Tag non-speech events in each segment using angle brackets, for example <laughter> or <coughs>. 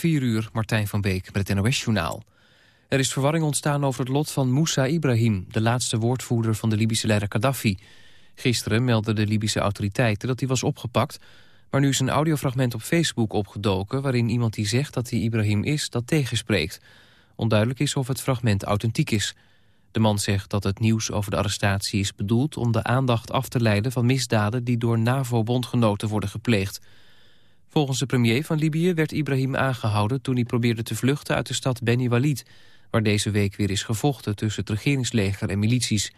4 uur, Martijn van Beek met het NOS-journaal. Er is verwarring ontstaan over het lot van Moussa Ibrahim... de laatste woordvoerder van de Libische leider Gaddafi. Gisteren meldden de Libische autoriteiten dat hij was opgepakt... maar nu is een audiofragment op Facebook opgedoken... waarin iemand die zegt dat hij Ibrahim is, dat tegenspreekt. Onduidelijk is of het fragment authentiek is. De man zegt dat het nieuws over de arrestatie is bedoeld... om de aandacht af te leiden van misdaden die door NAVO-bondgenoten worden gepleegd... Volgens de premier van Libië werd Ibrahim aangehouden... toen hij probeerde te vluchten uit de stad Beni Walid... waar deze week weer is gevochten tussen het regeringsleger en milities.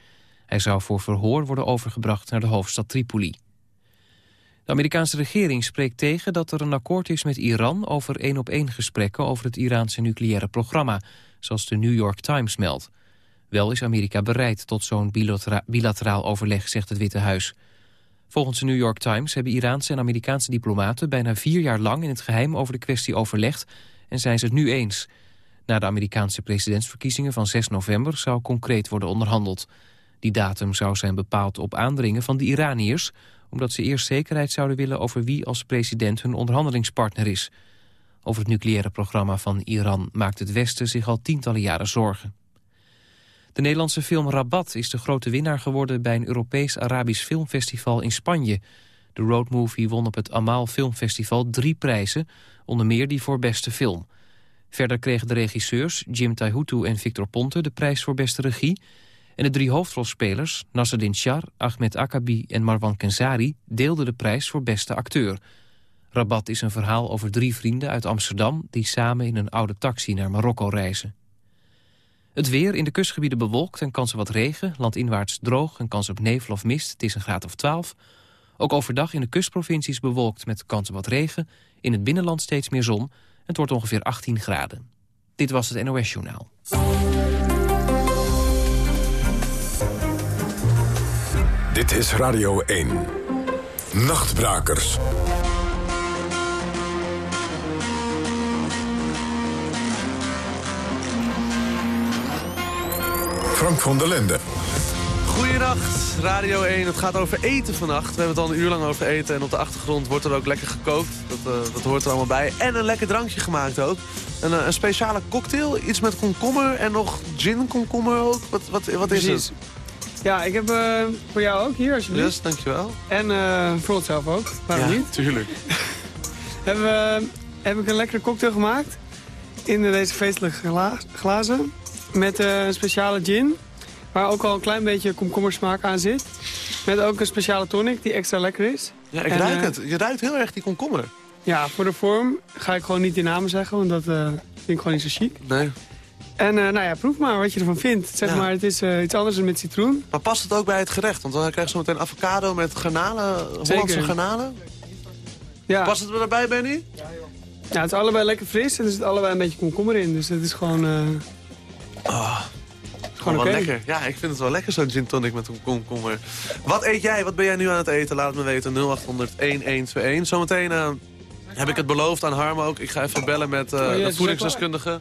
Hij zou voor verhoor worden overgebracht naar de hoofdstad Tripoli. De Amerikaanse regering spreekt tegen dat er een akkoord is met Iran... over één-op-één gesprekken over het Iraanse nucleaire programma... zoals de New York Times meldt. Wel is Amerika bereid tot zo'n bilateraal overleg, zegt het Witte Huis... Volgens de New York Times hebben Iraanse en Amerikaanse diplomaten... bijna vier jaar lang in het geheim over de kwestie overlegd... en zijn ze het nu eens. Na de Amerikaanse presidentsverkiezingen van 6 november... zou concreet worden onderhandeld. Die datum zou zijn bepaald op aandringen van de Iraniërs... omdat ze eerst zekerheid zouden willen over wie als president hun onderhandelingspartner is. Over het nucleaire programma van Iran maakt het Westen zich al tientallen jaren zorgen. De Nederlandse film Rabat is de grote winnaar geworden... bij een Europees-Arabisch filmfestival in Spanje. De roadmovie won op het Amal Filmfestival drie prijzen... onder meer die voor beste film. Verder kregen de regisseurs Jim Taihutu en Victor Ponte... de prijs voor beste regie. En de drie hoofdrolspelers, Nasreddin Char, Ahmed Akabi en Marwan Kenzari... deelden de prijs voor beste acteur. Rabat is een verhaal over drie vrienden uit Amsterdam... die samen in een oude taxi naar Marokko reizen. Het weer in de kustgebieden bewolkt en kans op wat regen. Landinwaarts droog en kans op nevel of mist. Het is een graad of 12. Ook overdag in de kustprovincies bewolkt met kans op wat regen. In het binnenland steeds meer zon. Het wordt ongeveer 18 graden. Dit was het NOS Journaal. Dit is Radio 1. Nachtbrakers. Frank van der Lende. Goedenacht, Radio 1. Het gaat over eten vannacht. We hebben het al een uur lang over eten. En op de achtergrond wordt er ook lekker gekookt. Dat, uh, dat hoort er allemaal bij. En een lekker drankje gemaakt ook. Een, uh, een speciale cocktail. Iets met komkommer en nog gin komkommer ook. Wat, wat, wat is het? Ja, ik heb uh, voor jou ook hier, alsjeblieft. Yes, dankjewel. En voor onszelf ook. Waarom ja, niet? tuurlijk. <laughs> hebben we, heb ik een lekkere cocktail gemaakt. In deze feestelijke gla glazen. Met een speciale gin. Waar ook al een klein beetje komkommersmaak aan zit. Met ook een speciale tonic die extra lekker is. Ja, ik ruik het. Je ruikt heel erg die komkommer. Ja, voor de vorm ga ik gewoon niet die namen zeggen. Want dat uh, vind ik gewoon niet zo chic. Nee. En uh, nou ja, proef maar wat je ervan vindt. Zeg Ja. maar, het is uh, iets anders dan met citroen. Maar past het ook bij het gerecht? Want dan krijg je zo meteen avocado met garnalen, Hollandse Zeker. garnalen. Ja. Past het er erbij, Benny? ja, het is allebei lekker fris en er zit allebei een beetje komkommer in. Dus het is gewoon, eh, Oh, gewoon lekker. Ja, ik vind het wel lekker zo'n gin tonic met een komkommer. Wat eet jij? Wat ben jij nu aan het eten? Laat me weten. 0800-1121. Zometeen eh, heb ik het beloofd aan Harm ook. Ik ga even bellen met Oh, ja, de voedingsdeskundige.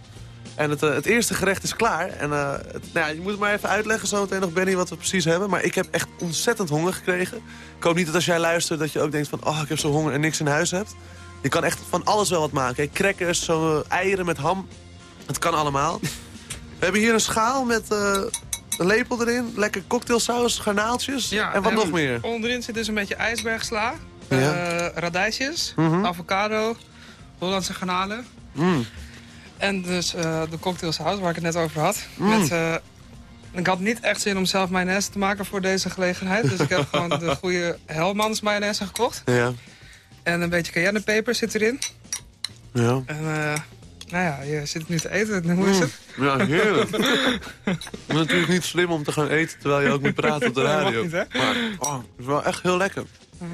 En het, eh, het eerste gerecht is klaar. En het, nou ja, je moet het maar even uitleggen zometeen nog, Benny, wat we precies hebben. Maar ik heb echt ontzettend honger gekregen. Ik hoop niet dat als jij luistert dat je ook denkt van... oh, ik heb zo honger en niks in huis hebt. Je kan echt van alles wel wat maken. hè. Crackers, zo eieren met ham. Het kan allemaal. We hebben hier een schaal met eh, een lepel erin. Lekker cocktailsaus, garnaaltjes. en wat nog meer? Onderin zit dus een beetje ijsbergsla, Ja. eh, radijsjes, Mhm. avocado, Hollandse garnalen. Mm. En dus eh, de cocktailsaus waar ik het net over had. Mm. Met, ik had niet echt zin om zelf mayonaise te maken voor deze gelegenheid. Dus ik heb <laughs> gewoon de goede Helmans mayonaise gekocht. Ja. En een beetje cayennepeper zit erin. Ja. En nou ja, je zit nu te eten. Hoe is Mm. het? Ja, heerlijk. <laughs> Het is natuurlijk niet slim om te gaan eten terwijl je ook moet praten op de radio. niet, hè? maar oh, het is wel echt heel lekker. Mhm.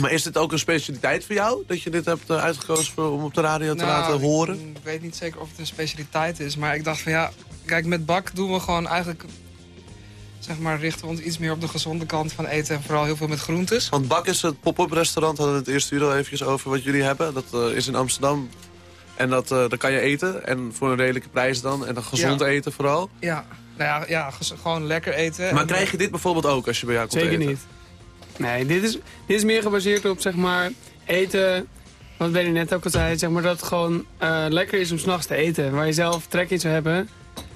Maar is dit ook een specialiteit voor jou? Dat je dit hebt eh, uitgekozen voor, om op de radio te Nou, laten horen? Ik weet niet zeker of het een specialiteit is. Maar ik dacht van ja, kijk met bak doen we gewoon eigenlijk... Zeg maar richten we ons iets meer op de gezonde kant van eten. En vooral heel veel met groentes. Want Bak is het pop-up restaurant, hadden we het eerste uur al eventjes over wat jullie hebben. Dat eh, is in Amsterdam. En dat, eh daar kan je eten. En voor een redelijke prijs dan. En dan gezond Ja. eten vooral. Ja, nou ja, ja gewoon lekker eten. Maar En, krijg je dit bijvoorbeeld ook als je bij jou komt Zeker eten? niet. Nee, dit is, dit is meer gebaseerd op zeg maar eten wat Benny net ook al zei, zeg maar dat het gewoon uh, lekker is om s'nachts te eten. Waar je zelf trek in zou hebben.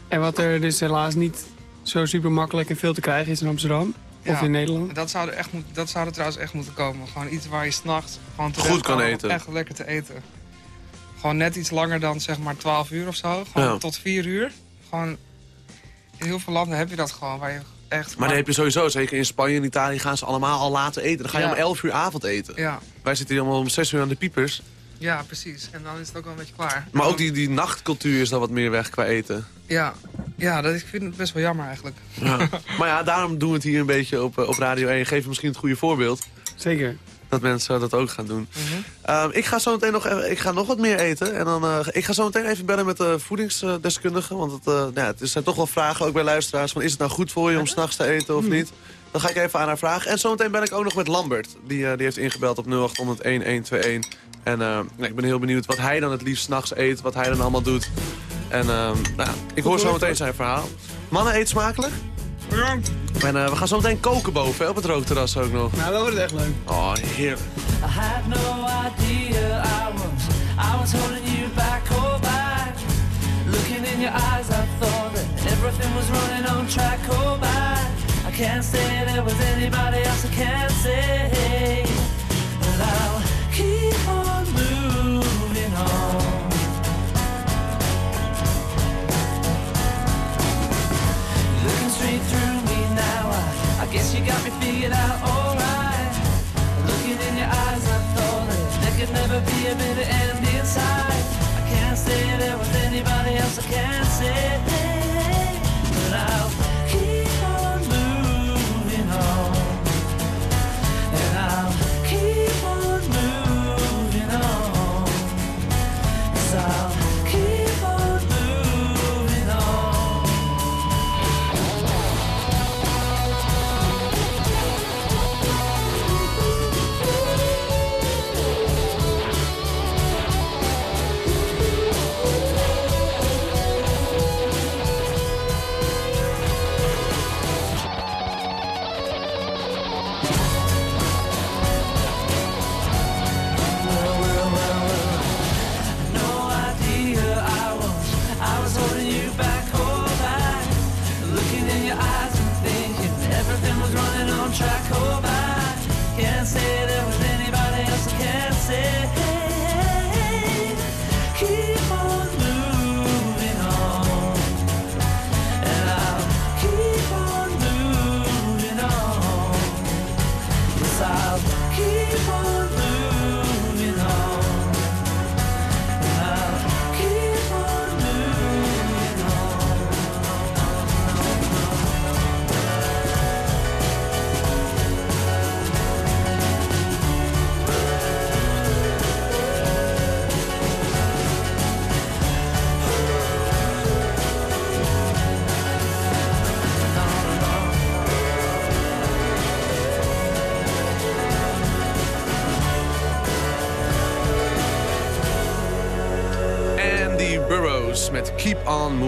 En wat er dus helaas niet zo super makkelijk en veel te krijgen is in Amsterdam. Of in Nederland. Dat zou, er echt moet, dat zou er trouwens echt moeten komen. Gewoon iets waar je s'nachts gewoon goed kan eten. Echt lekker te eten. Gewoon net iets langer dan zeg maar 12 uur of zo. Gewoon tot 4 uur. Gewoon in heel veel landen heb je dat gewoon. Waar je echt maar dan heb je sowieso, zeker in Spanje en Italië gaan ze allemaal al laten eten. Dan ga je om 11 uur avond eten. Ja. Wij zitten hier allemaal om 6 uur aan de piepers. Ja, precies. En dan is het ook wel een beetje klaar. Maar ook die, die nachtcultuur is dan wat meer weg qua eten. Ja, ja dat, ik vind het best wel jammer eigenlijk. Ja. <laughs> maar ja, daarom doen we het hier een beetje op, eh, op Radio 1. Geef misschien het goede voorbeeld. Zeker. Dat mensen dat ook gaan doen. Mm ik ga zo meteen nog, ik ga nog wat meer eten. En dan, uh, ik ga zo meteen even bellen met de voedingsdeskundige. Want het, uh, ja, het zijn toch wel vragen, ook bij luisteraars. Van, is het nou goed voor je om s'nachts te eten of niet? Dan ga ik even aan haar vragen. En zometeen ben ik ook nog met Lambert. Die, die heeft ingebeld op 0800 1121. En uh, ik ben heel benieuwd wat hij dan het liefst s'nachts eet. Wat hij dan allemaal doet. En uh, nou, ik hoor zo meteen zijn verhaal. Mannen, eet smakelijk? Ja. En uh, we gaan zo meteen koken boven, hè, op het rookterras ook nog. Nou, dat wordt echt leuk. Oh, heerlijk. I had no idea I was, I was holding you back, oh back. Looking in your eyes, I thought that everything was running on track, oh back. I can't say there was anybody else I can't say. I'll I guess you got me figured out alright. Looking in your eyes, I thought that there could never be a bitter end inside. I can't say there was anybody else I can't say,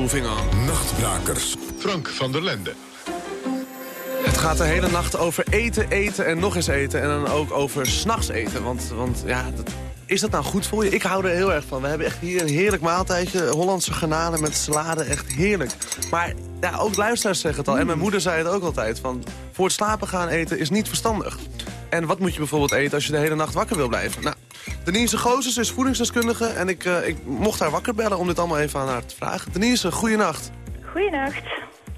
Moving On. Nachtbrakers. Frank van der Lende. Het gaat de hele nacht over eten, eten en nog eens eten. En dan ook over s'nachts eten. Want, want ja, dat, is dat nou goed voor je? Ik hou er heel erg van. We hebben echt hier een heerlijk maaltijdje. Hollandse garnalen met salade, echt heerlijk. Maar ja, ook luisteraars zeggen het al. En mijn moeder zei het ook altijd. Van, voor het slapen gaan eten is niet verstandig. En wat moet je bijvoorbeeld eten als je de hele nacht wakker wil blijven? Nou, Denise Gozes is voedingsdeskundige en ik, uh, ik mocht haar wakker bellen om dit allemaal even aan haar te vragen. Denise, goeienacht. Goeienacht.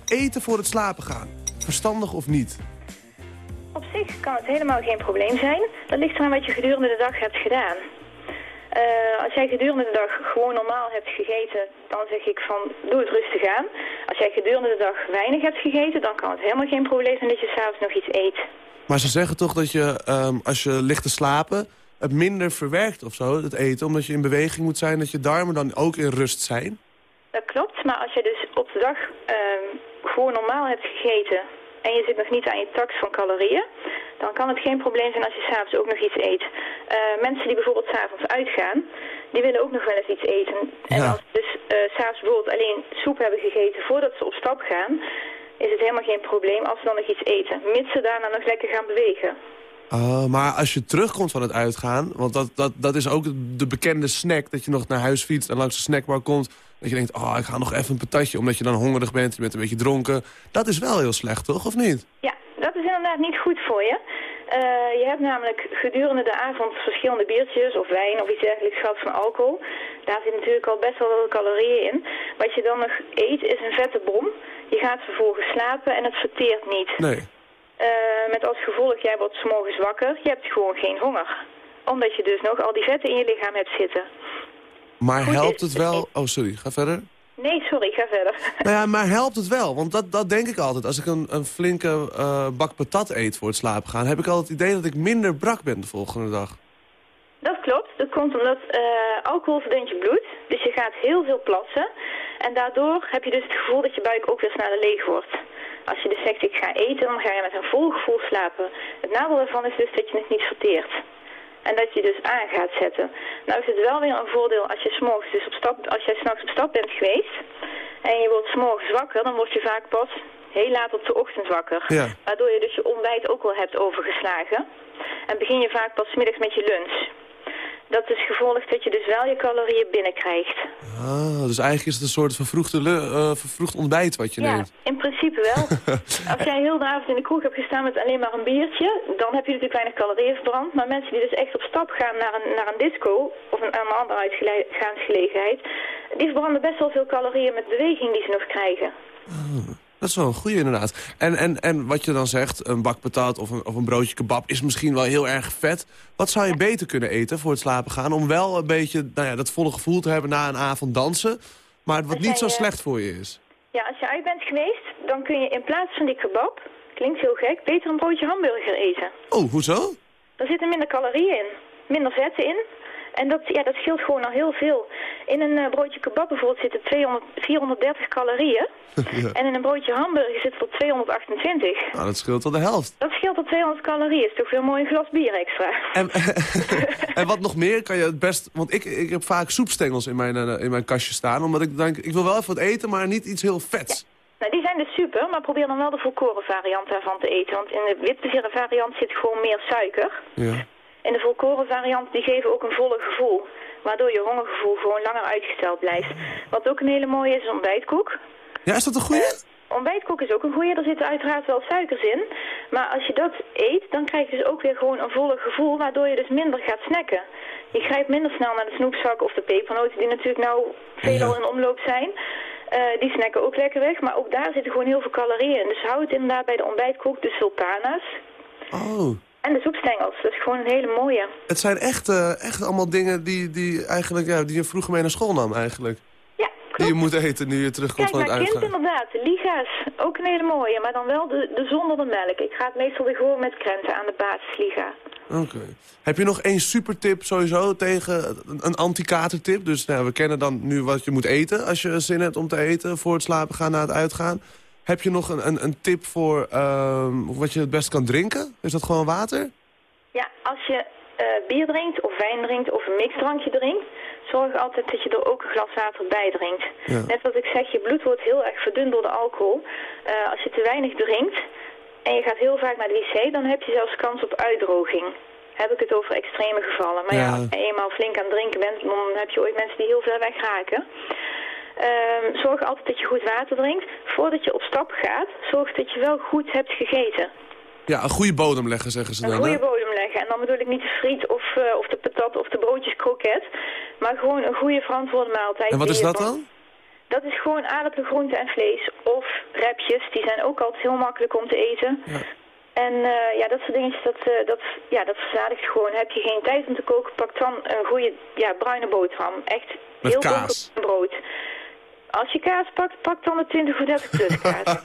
Eten voor het slapen gaan, verstandig of niet? Op zich kan het helemaal geen probleem zijn. Dat ligt eraan wat je gedurende de dag hebt gedaan. Uh, als jij gedurende de dag gewoon normaal hebt gegeten, dan zeg ik van doe het rustig aan. Als jij gedurende de dag weinig hebt gegeten, dan kan het helemaal geen probleem zijn dat je s'avonds nog iets eet. Maar ze zeggen toch dat je, um, als je ligt te slapen, het minder verwerkt of zo, het eten. Omdat je in beweging moet zijn, dat je darmen dan ook in rust zijn. Dat klopt, maar als je dus op de dag uh, gewoon normaal hebt gegeten... en je zit nog niet aan je tax van calorieën... dan kan het geen probleem zijn als je s'avonds ook nog iets eet. Uh, mensen die bijvoorbeeld s'avonds uitgaan, die willen ook nog wel eens iets eten. En als ze dus uh, s'avonds bijvoorbeeld alleen soep hebben gegeten voordat ze op stap gaan... is het helemaal geen probleem als ze dan nog iets eten. Mits ze daarna nog lekker gaan bewegen. Uh, maar als je terugkomt van het uitgaan... want dat, dat, dat is ook de bekende snack... dat je nog naar huis fietst en langs de snackbar komt... dat je denkt, oh, ik ga nog even een patatje... omdat je dan hongerig bent, je bent een beetje dronken. Dat is wel heel slecht, toch? Of niet? Ja, dat is inderdaad niet goed voor je. Uh, je hebt namelijk gedurende de avond verschillende biertjes of wijn of iets dergelijks gehad van alcohol. Daar zit natuurlijk al best wel veel calorieën in. Wat je dan nog eet is een vette bom. Je gaat vervolgens slapen en het verteert niet. Nee. Uh, met als gevolg, jij wordt morgens wakker, je hebt gewoon geen honger. Omdat je dus nog al die vetten in je lichaam hebt zitten. Maar helpt het wel... Oh, sorry, ga verder. Nee, sorry, ga verder. <laughs> Nou ja, maar helpt het wel? Want dat, dat denk ik altijd. Als ik een, een flinke uh, bak patat eet voor het slapen gaan... heb ik altijd het idee dat ik minder brak ben de volgende dag. Dat klopt. Dat komt omdat uh, alcohol verdunt je bloed. Dus je gaat heel veel plassen. En daardoor heb je dus het gevoel dat je buik ook weer sneller leeg wordt. Als je dus zegt ik ga eten, dan ga je met een vol gevoel slapen. Het nadeel daarvan is dus dat je het niet verteert. En dat je dus aan gaat zetten. Nou is het wel weer een voordeel als je s'morgens dus op stap, als jij s'nachts op stap bent geweest en je wordt s'morgens wakker, dan word je vaak pas heel laat op de ochtend wakker. Ja. Waardoor je dus je ontbijt ook wel hebt overgeslagen. En begin je vaak pas middags met je lunch. Dat is gevolg dat je dus wel je calorieën binnenkrijgt. Ah, dus eigenlijk is het een soort vervroegde, uh, vervroegd ontbijt wat je ja, neemt. in principe wel. <laughs> Als jij heel de avond in de kroeg hebt gestaan met alleen maar een biertje... dan heb je natuurlijk weinig calorieën verbrand. Maar mensen die dus echt op stap gaan naar een, naar een disco... of een, een andere uitgaansgelegenheid... die verbranden best wel veel calorieën met beweging die ze nog krijgen. Ah. Dat is wel een goede inderdaad. En, en, en wat je dan zegt, een bak patat of een, of een broodje kebab is misschien wel heel erg vet. Wat zou je beter kunnen eten voor het slapen gaan? Om wel een beetje nou ja, dat volle gevoel te hebben na een avond dansen. Maar wat niet zo slecht voor je is. Ja, als je uit bent geweest, dan kun je in plaats van die kebab, klinkt heel gek, beter een broodje hamburger eten. Oh, hoezo? Er zitten minder calorieën in, minder vetten in. En dat, ja, dat scheelt gewoon al heel veel. In een uh, broodje kebab bijvoorbeeld zitten 200, 430 calorieën. <laughs> ja. En in een broodje hamburger zit er 228. Nou, dat scheelt al de helft. Dat scheelt al 200 calorieën. Is toch veel mooi een glas bier extra. En, <laughs> <laughs> en wat nog meer kan je het best... Want ik, ik heb vaak soepstengels in mijn, uh, in mijn kastje staan. Omdat ik denk, ik wil wel even wat eten, maar niet iets heel vets. Ja. Nou, die zijn dus super, maar probeer dan wel de volkoren variant daarvan te eten. Want in de witte variant zit gewoon meer suiker. Ja. En de volkoren variant die geven ook een volle gevoel. Waardoor je hongergevoel gewoon langer uitgesteld blijft. Wat ook een hele mooie is, is ontbijtkoek. Ja, is dat een goede? Uh, ontbijtkoek is ook een goede. Er zitten uiteraard wel suikers in. Maar als je dat eet, dan krijg je dus ook weer gewoon een volle gevoel. Waardoor je dus minder gaat snacken. Je grijpt minder snel naar de snoepzak of de pepernoten die natuurlijk nou veelal ja. in omloop zijn. Uh, die snacken ook lekker weg. Maar ook daar zitten gewoon heel veel calorieën in. Dus hou het inderdaad bij de ontbijtkoek, de sultana's. Oh. En de soepstengels. Dat is gewoon een hele mooie. Het zijn echt, uh, echt allemaal dingen die, die, eigenlijk, ja, die je vroeger mee naar school nam eigenlijk. Ja, klopt. Die je moet eten nu je terugkomt Kijk, van het uitgaan. kind inderdaad. Liga's. Ook een hele mooie. Maar dan wel de, de zonder de melk. Ik ga het meestal weer gewoon met krenten aan de basisliga. Oké. Okay. Heb je nog één supertip sowieso tegen een anti-katertip? Dus nou, we kennen dan nu wat je moet eten als je zin hebt om te eten... voor het slapen gaan na het uitgaan. Heb je nog een, een, een tip voor uh, wat je het best kan drinken? Is dat gewoon water? Ja, als je uh, bier drinkt of wijn drinkt of een mixdrankje drinkt... zorg altijd dat je er ook een glas water bij drinkt. Ja. Net wat ik zeg, je bloed wordt heel erg verdund door de alcohol. Uh, als je te weinig drinkt en je gaat heel vaak naar de wc... dan heb je zelfs kans op uitdroging. Heb ik het over extreme gevallen. Maar ja, ja als je eenmaal flink aan het drinken bent... dan heb je ooit mensen die heel ver weg raken... Um, zorg altijd dat je goed water drinkt. Voordat je op stap gaat, zorg dat je wel goed hebt gegeten. Ja, een goede bodem leggen, zeggen ze een dan. Een goede bodem leggen. En dan bedoel ik niet de friet of, uh, of de patat of de broodjes kroket. Maar gewoon een goede verantwoorde maaltijd. En wat is dat dan? Dat is gewoon aardappelen, groente en vlees. Of repjes, die zijn ook altijd heel makkelijk om te eten. Ja. En uh, ja, dat soort dingetjes, dat, uh, dat, ja, dat verzadigt gewoon. Heb je geen tijd om te koken, pak dan een goede ja, bruine boterham. Echt Met heel kaas. brood. Als je kaas pakt, pak dan de 20 voor 30 plus kaas.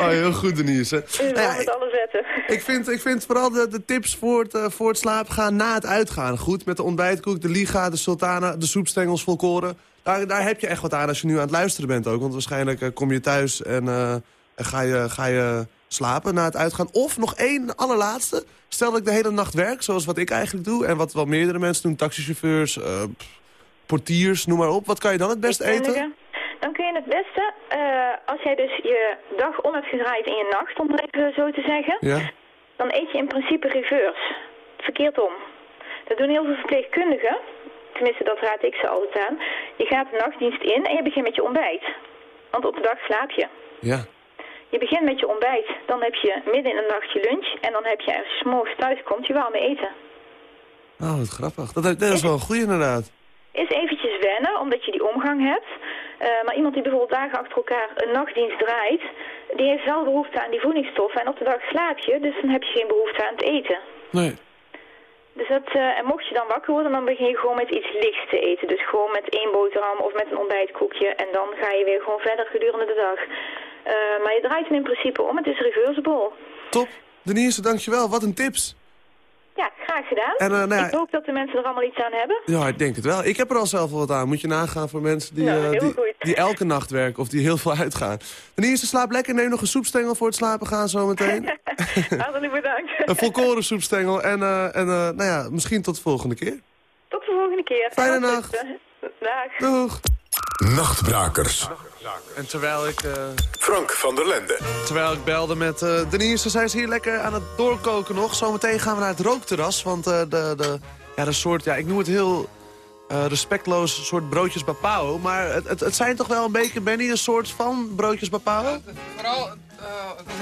oh, heel goed Denise. Dus nou ja, zetten. Ik vind, ik vind vooral de, de tips voor het, uh, voor het slapen gaan na het uitgaan goed. Met de ontbijtkoek, de liga, de sultana, de soepstengels volkoren. Daar, daar heb je echt wat aan als je nu aan het luisteren bent ook. Want waarschijnlijk uh, kom je thuis en, uh, en ga, je, ga je slapen na het uitgaan. Of nog één allerlaatste. Stel dat ik de hele nacht werk, zoals wat ik eigenlijk doe. En wat wel meerdere mensen doen, taxichauffeurs... Pff, portiers, noem maar op. Wat kan je dan het beste eten? Dan kun je het beste, uh, als jij dus je dag om hebt gedraaid in je nacht, om het even zo te zeggen. Ja. dan eet je in principe reverse. Verkeerd om. Dat doen heel veel verpleegkundigen. Tenminste, dat raad ik ze altijd aan. Je gaat de nachtdienst in en je begint met je ontbijt. Want op de dag slaap je. Ja. Je begint met je ontbijt, dan heb je midden in de nacht je lunch... en dan heb je als je 's morgens thuis komt je warme eten. Oh, wat grappig. Dat, dat is wel een goeie inderdaad. Is eventjes wennen, omdat je die omgang hebt. Eh, maar iemand die bijvoorbeeld dagen achter elkaar een nachtdienst draait... die heeft wel behoefte aan die voedingsstoffen. En op de dag slaap je, dus dan heb je geen behoefte aan het eten. Nee. Dus dat, eh, en mocht je dan wakker worden, dan begin je gewoon met iets lichts te eten. Dus gewoon met één boterham of met een ontbijtkoekje. En dan ga je weer gewoon verder gedurende de dag. Eh, maar je draait hem in principe om. Het is reversible. Top. Denise, dankjewel. Wat een tips. Ja, graag gedaan. En, eh, nou ja, ik hoop dat de mensen er allemaal iets aan hebben. Ja, ik denk het wel. Ik heb er al zelf wel wat aan. Moet je nagaan voor mensen die, Nou, eh, die, elke nacht werken of die heel veel uitgaan. Denise, slaap lekker. Neem nog een soepstengel voor het slapen gaan zometeen. <laughs> Hartelijk bedankt. <laughs> een volkoren soepstengel. En, eh, en eh, nou ja, misschien tot de volgende keer. Tot de volgende keer. Fijne nacht. Dag. Doeg. Nachtbrakers. En terwijl ik... eh, Frank van der Lende. Terwijl ik belde met eh Denise, zij is hier lekker aan het doorkoken nog. Zometeen gaan we naar het rookterras, want eh, de, de, ja, de soort, ja, ik noem het heel eh, respectloos soort broodjes bapao. Maar het, het, het zijn toch wel een beetje, Benny, een soort van broodjes bapao? Vooral, eh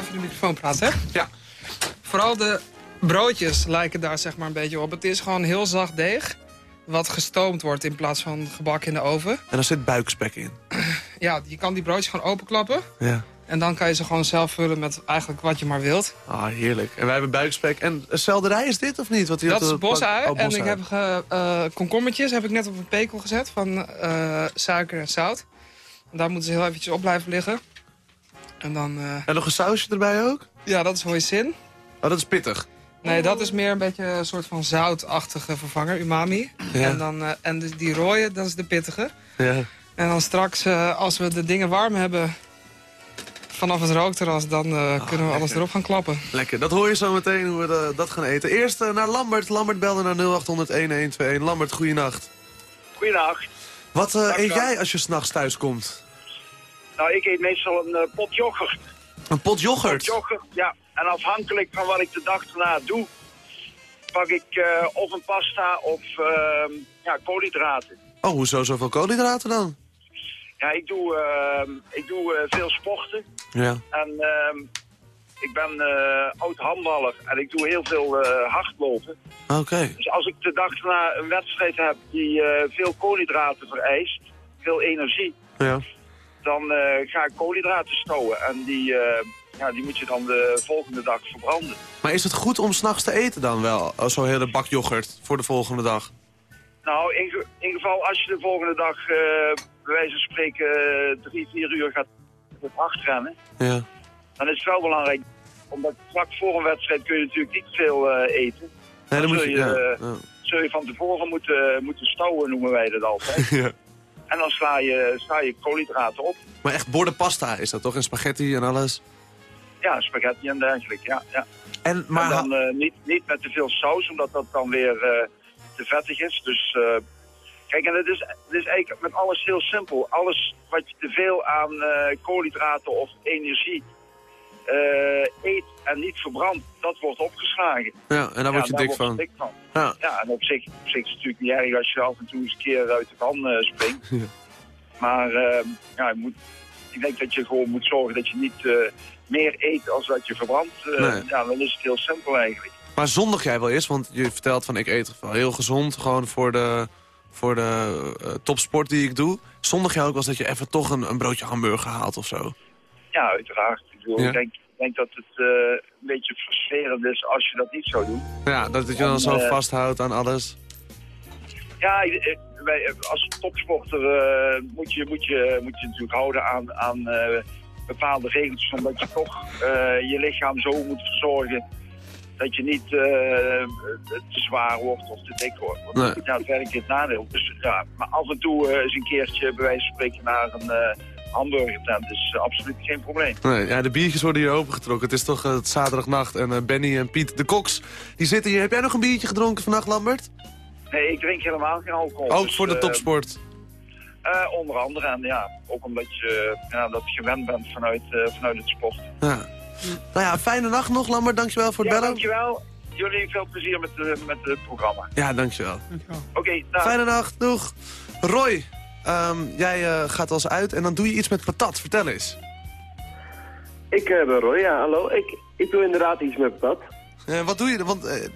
even de microfoon praten, hè? Ja. Vooral de broodjes lijken daar zeg maar een beetje op. Het is gewoon heel zacht deeg, wat gestoomd wordt in plaats van gebak in de oven. En er zit buikspek in. Ja, je kan die broodjes gewoon openklappen. Ja. En dan kan je ze gewoon zelf vullen met eigenlijk wat je maar wilt. Ah, heerlijk. En wij hebben buikspek. En een selderij is dit, of niet? Wat Dat is plank- bosui. Oh, en ik heb ge, eh, komkommertjes heb ik net op een pekel gezet van eh, suiker en zout. En daar moeten ze heel eventjes op blijven liggen. En dan, eh, En nog een sausje erbij ook? ja, dat is hoisin. Oh, dat is pittig. Nee, dat is meer een beetje een soort van zoutachtige vervanger, umami. Ja. En, dan, eh, en dus die rode, dat is de pittige. Ja. En dan straks, eh, als we de dingen warm hebben vanaf het rookterras... dan eh, kunnen we alles erop gaan klappen. Lekker, dat hoor je zo meteen hoe we dat gaan eten. Eerst naar Lambert. Lambert belde naar 0800-1121. Lambert, goeienacht. Goedendag. Wat eet jij als je s'nachts thuis komt? Nou, ik eet meestal een pot yoghurt. Een pot yoghurt? Pot yoghurt, ja. En afhankelijk van wat ik de dag erna doe, pak ik eh, of een pasta of ehm, ja, koolhydraten. Oh, hoezo zoveel koolhydraten dan? Ja, ik doe, ehm, ik doe eh, veel sporten. Ja. En ehm, ik ben eh, oud handballer en ik doe heel veel hardlopen. Oké. Dus als ik de dag erna een wedstrijd heb die veel koolhydraten vereist, veel energie, Ja. Dan eh, ga ik koolhydraten stouwen. En die, eh, ja, die moet je dan de volgende dag verbranden. Maar is het goed om s'nachts te eten dan wel? Oh, Zo'n hele bak yoghurt voor de volgende dag? Nou, in, ge- in geval als je de volgende dag, eh, bij wijze van spreken, eh, drie, vier uur gaat het hard rennen, Ja. dan is het wel belangrijk. Omdat vlak voor een wedstrijd kun je natuurlijk niet veel eh, eten. Nee, dan moet zul je... je, Ja. eh, ja. Zul je van tevoren moeten, moeten stouwen, noemen wij dat altijd. <laughs> Ja. En dan sla je, sla je koolhydraten op. Maar echt borden pasta is dat toch? En spaghetti en alles? Ja, spaghetti en dergelijke, ja. ja. En, maar... en dan eh, niet, niet met te veel saus, omdat dat dan weer eh, te vettig is. Dus eh, kijk, en het is, het is eigenlijk met alles heel simpel. Alles wat je te veel aan koolhydraten of energie eet en niet verbrandt, dat wordt opgeslagen. ja, en daar word je Ja, dik van. dik. Ja. Ja, en op zich, op zich is het natuurlijk niet erg als je af en toe eens een keer uit de pan eh, springt. <laughs> Ja. Maar eh, ja, je moet, ik denk dat je gewoon moet zorgen dat je niet eh, meer eet als dat je verbrandt. Eh, Nee. Ja, dan is het heel simpel eigenlijk. Maar zondig jij wel eens? Want je vertelt van ik eet wel heel gezond. Gewoon voor de, voor de eh, topsport die ik doe. Zondig jij ook wel eens dat je even toch een, een broodje hamburger haalt of zo? Ja, uiteraard. Ik, bedoel, Ja. ik denk, ik denk dat het eh, een beetje frustrerend is als je dat niet zou doen. Ja, dat je dan En, zo eh, vasthoudt aan alles. Ja, wij, als topsporter eh, moet, je, moet, je, moet je natuurlijk houden aan, aan bepaalde regels. Omdat je toch je lichaam zo moet verzorgen dat je niet te zwaar wordt of te dik wordt. Want Nee. ja, het werkt het nadeel. Dus, ja, maar af en toe eh, eens een keertje bij wijze van spreken naar een hamburgertent is absoluut geen probleem. Nee, ja, de biertjes worden hier opengetrokken. Het is toch eh, het zaterdagnacht. En eh, Benny en Piet de Koks, die zitten hier. Heb jij nog een biertje gedronken vannacht, Lambert? Nee, ik drink helemaal geen alcohol. Ook dus, voor de eh, topsport. Eh, onder andere, en ja, ook omdat je ja, dat gewend bent vanuit, eh, vanuit het sport. Ja. Nou ja, fijne nacht nog, Lambert. Dankjewel voor het Ja, bellen. dankjewel. Jullie veel plezier met, met het programma. Ja, dankjewel. Oké, nou, Fijne nacht, doeg. Roy, ehm, jij eh, gaat als uit en dan doe je iets met patat. Vertel eens. Ik eh, ben Roy, ja, hallo. Ik, ik doe inderdaad iets met patat. Eh, wat doe je? Want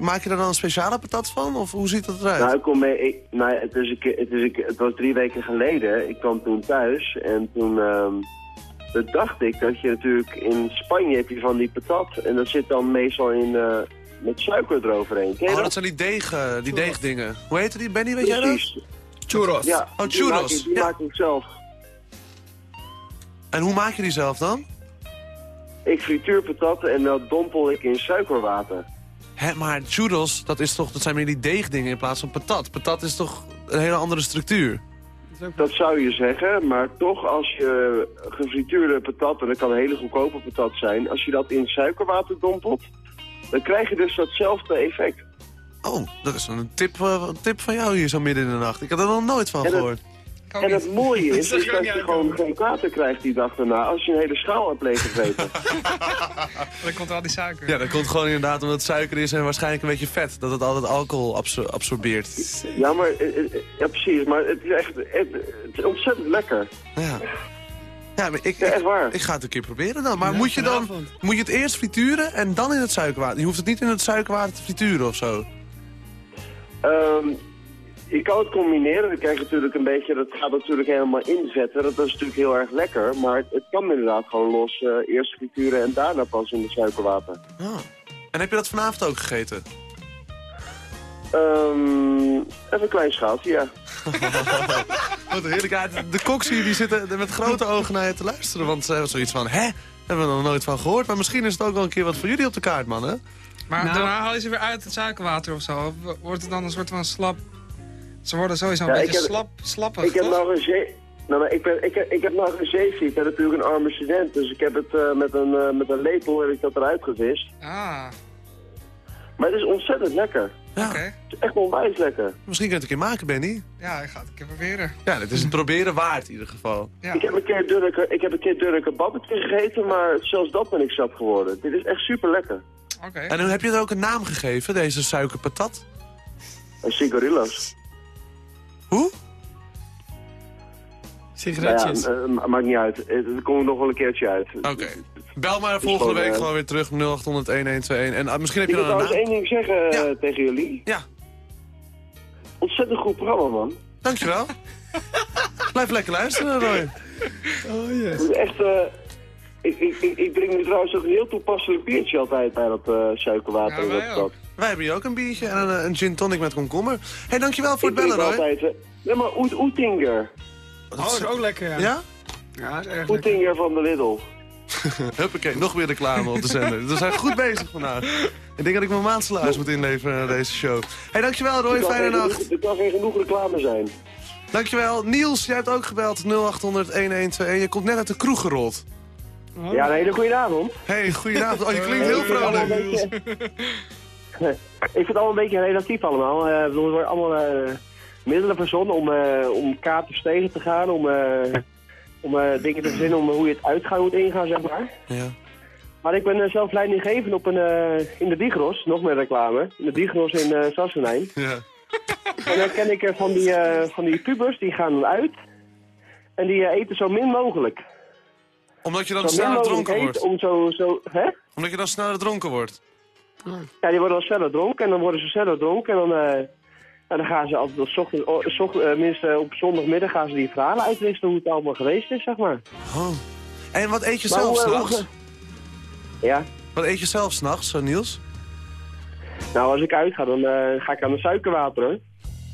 maak je er dan een speciale patat van? Of hoe ziet dat eruit? Nou, ik kom mee, ik, nou, het, is een, het, is een, het was drie weken geleden. Ik kwam toen thuis en toen ehm, bedacht ik dat je natuurlijk in Spanje heb je van die patat. En dat zit dan meestal in, met suiker eroverheen. Ken je oh, dat? dat zijn die, deeg, die deegdingen. Hoe heette die? Benny, weet jij dat? Churros. Ja, Oh, die maak churros. ik, die Ja. maak ik zelf. En hoe maak je die zelf dan? Ik frituur patat en dat dompel ik in suikerwater. Hè, maar churros, dat, is toch, dat zijn meer die deegdingen in plaats van patat. Patat is toch een hele andere structuur? Dat zou je zeggen, maar toch als je gefrituurde patat, en dat kan een hele goedkope patat zijn, als je dat in suikerwater dompelt, dan krijg je dus datzelfde effect. Oh, dat is een tip, eh, een tip van jou hier zo midden in de nacht. Ik had er nog nooit van En gehoord. En niet. het mooie is, <laughs> Dat is je gewoon geen kater krijgt die dag daarna als je een hele schaal hebt leeggegeten. <laughs> Dan komt al die suiker. Ja, dat komt gewoon inderdaad omdat het suiker is en waarschijnlijk een beetje vet. Dat het altijd alcohol absor- absorbeert. ja, maar, eh, eh, ja precies, maar het is echt het, het is ontzettend lekker. Ja. Ja, maar ik, Ja, echt ik, waar. ik ga het een keer proberen dan. Maar Ja, moet, je dan, moet je het eerst frituren en dan in het suikerwater? Je hoeft het niet in het suikerwater te frituren of zo. Ehm, je kan het combineren, dan krijg je natuurlijk een beetje, dat gaat natuurlijk helemaal inzetten. Dat is natuurlijk heel erg lekker, maar het, het kan inderdaad gewoon los eh, eerst frituren en daarna pas in het suikerwater. Ah. En heb je dat vanavond ook gegeten? Ehm, even een klein schaaltje, ja. <laughs> Wat heerlijk. Ja, de- de koks hier die zitten met grote ogen naar je te luisteren. Want ze hebben zoiets van, hè? Hebben we er nog nooit van gehoord. Maar misschien is het ook wel een keer wat voor jullie op de kaart, man, hè? Maar Nou- daarna haal je ze weer uit het suikerwater of zo. Wordt het dan een soort van slap... Ze worden sowieso een Ja, ik beetje heb- slap, slappig, Ik heb nog een zee... Nou, maar ik, ben, ik, heb- ik heb nog een zeefje. Ik ben natuurlijk een arme student, dus ik heb het eh, met, een, eh, met een lepel heb ik dat eruit gevist. Ah, Maar het is ontzettend lekker. Ja, oké. Het is echt onwijs lekker. misschien kun je het een keer maken, Benny. Ja, ik ga het een keer proberen. Ja, het is het proberen waard in ieder geval. Ja. Ik heb een keer dunne, ik heb een keer dunne kebabbetje gegeten, maar zelfs dat ben ik zat geworden. Dit is echt super lekker. Oké. En hoe heb je er ook een naam gegeven, deze suikerpatat? En cigarillos. Hoe? Sigaretjes. Nou ja, eh, ma- maakt niet uit. Eh, Er komt nog wel een keertje uit. Oké. Bel maar volgende gewoon, week eh, gewoon weer terug, 0800 1121. En misschien heb Ik je wil dan een naam. één ding zeggen eh, Ja. tegen jullie. Ja, Ontzettend goed programma, man. dankjewel. <laughs> Blijf lekker luisteren, Roy. Oh yes. Echt... eh, ik, ik, ik, ik drink nu trouwens ook een heel toepasselijk biertje altijd bij dat eh, suikerwater. Ja, wij dat, dat. Wij hebben hier ook een biertje en een, eh, een gin tonic met komkommer. Hé, hey, dankjewel voor Ik het bellen, altijd... eh, nee, maar Oet Oetinger. Oh, dat is ook lekker, ja. Ja? Ja, dat is erg lekker. Oetinger van de Lidl. <laughs> Huppakee, nog weer reclame op de zender. We zijn goed bezig vandaag. Ik denk dat ik mijn maandsalaris moet inleveren naar deze show. Hé, hey, dankjewel Roy, fijne geen nacht. Er kan geen genoeg reclame zijn. Dankjewel. Niels, jij hebt ook gebeld 0800 1121. Je komt net uit de kroeg gerold. Oh. Ja, een hele goede avond. hey, goedenavond. Oh, je klinkt heel vrolijk. een beetje- <laughs> ik vind het allemaal een beetje relatief allemaal. Eh, bedoel, er worden allemaal eh, middelen verzonnen om, eh om kapers tegen te gaan, om, eh, om eh, dingen te verzinnen om hoe je het uitgaan moet ingaan, zeg maar. Ja. Maar ik ben zelf leidinggevend op een, eh, in de Digros, nog meer reclame, in de Digros in eh Sassenheim. Ja. En dan ken ik van die, eh, van die pubers, die gaan dan uit en die eten zo min mogelijk. Omdat je dan sneller dronken wordt. om zo, zo, hè? Omdat je dan sneller dronken wordt. Ja, die worden al sneller dronken en dan worden ze sneller dronken en dan, eh, ja, dan gaan ze altijd op ochtend, eh, minstens op zondagmiddag gaan ze die verhalen uitwisselen hoe het allemaal geweest is, zeg maar. Oh. En wat eet je Maar zelf eh, s'nachts? Ja, Wat eet je zelf s'nachts, Niels? nou als ik uitga dan eh, ga ik aan de suikerwater hoor.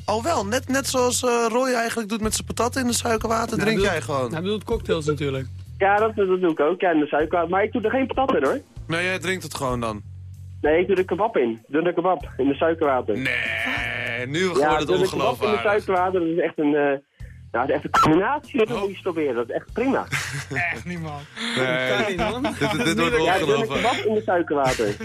Oh wel, net, net zoals eh, Roy eigenlijk doet met zijn patat in de suikerwater, drink bedoel- jij gewoon. Hij bedoelt cocktails natuurlijk. Ja, dat, dat doe ik ook, ja, in de suikerwater. Maar ik doe er geen patat in hoor. Nee, jij drinkt het gewoon dan. Nee, ik doe de kebab in. Doe de kebab in de suikerwater. Nee, nu ja, wordt het doe de kebab in de suikerwater, dat is echt een... eh, Nou, dat is echt een combinatie. Dat moet je proberen. Dat is echt prima. <laughs> Echt niet, man. Nee, niet, man. dit, dit wordt Ja, opgenomen. wat in de suikerwater. <laughs>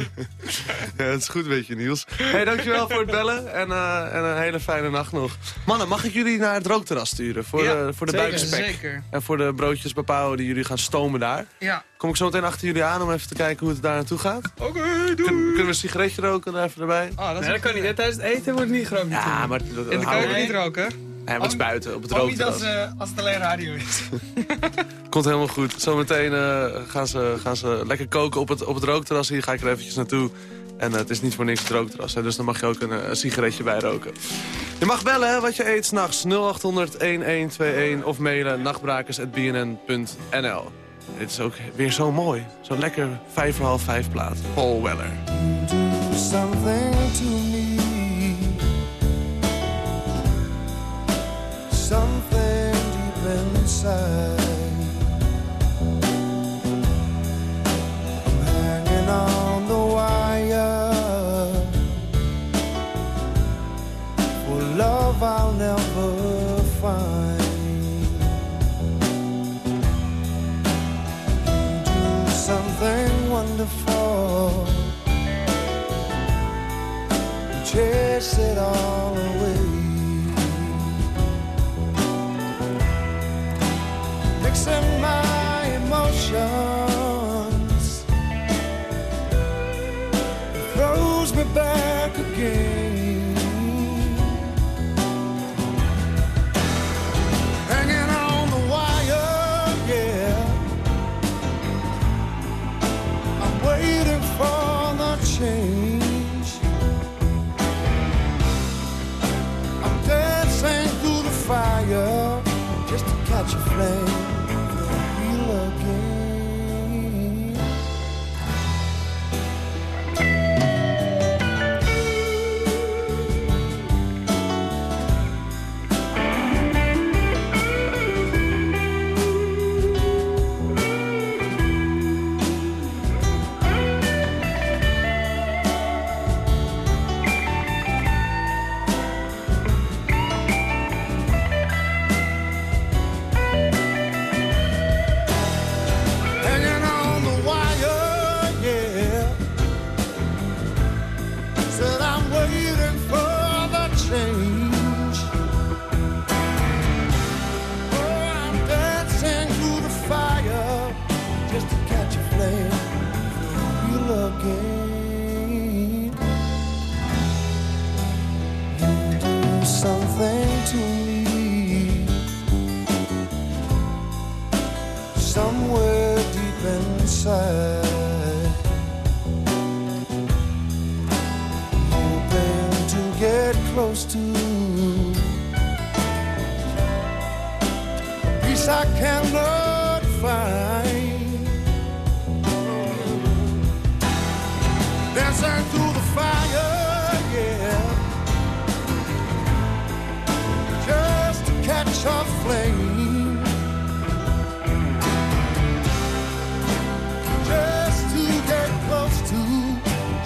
Ja, het is goed, weet je, Niels. hey, dankjewel voor het bellen en, eh, en een hele fijne nacht nog. Mannen, mag ik jullie naar het rookterras sturen? Voor Ja, de, voor de zeker, buikspek. zeker. En voor de broodjes bepalen die jullie gaan stomen daar. Ja. Kom ik zo meteen achter jullie aan om even te kijken hoe het daar naartoe gaat? Oké, Kun- kunnen we een sigaretje roken daar even erbij? Oh, dat Nee, dat kan niet. Tijdens het eten wordt het niet gerookt. Ja, maar... In de keuken niet roken. Maar het is buiten, op het Ook niet als, eh, als het alleen radio is. <laughs> Komt helemaal goed. Zometeen eh, gaan, ze, gaan ze lekker koken op het, op het rookterras. Hier ga ik er eventjes naartoe. En eh, het is niet voor niks het rookterras. Hè, dus dan mag je ook een, een sigaretje bij roken. Je mag bellen hè, wat je eet s'nachts. 0800-1121 of mailen nachtbrakers.bnn.nl Dit is ook weer zo mooi. Zo lekker vijf voor half vijf plaat. Paul Weller. something to me. I'm hanging on the wire. For love I'll never find. Do something wonderful chase it all away. Mixing my emotions throws me back again.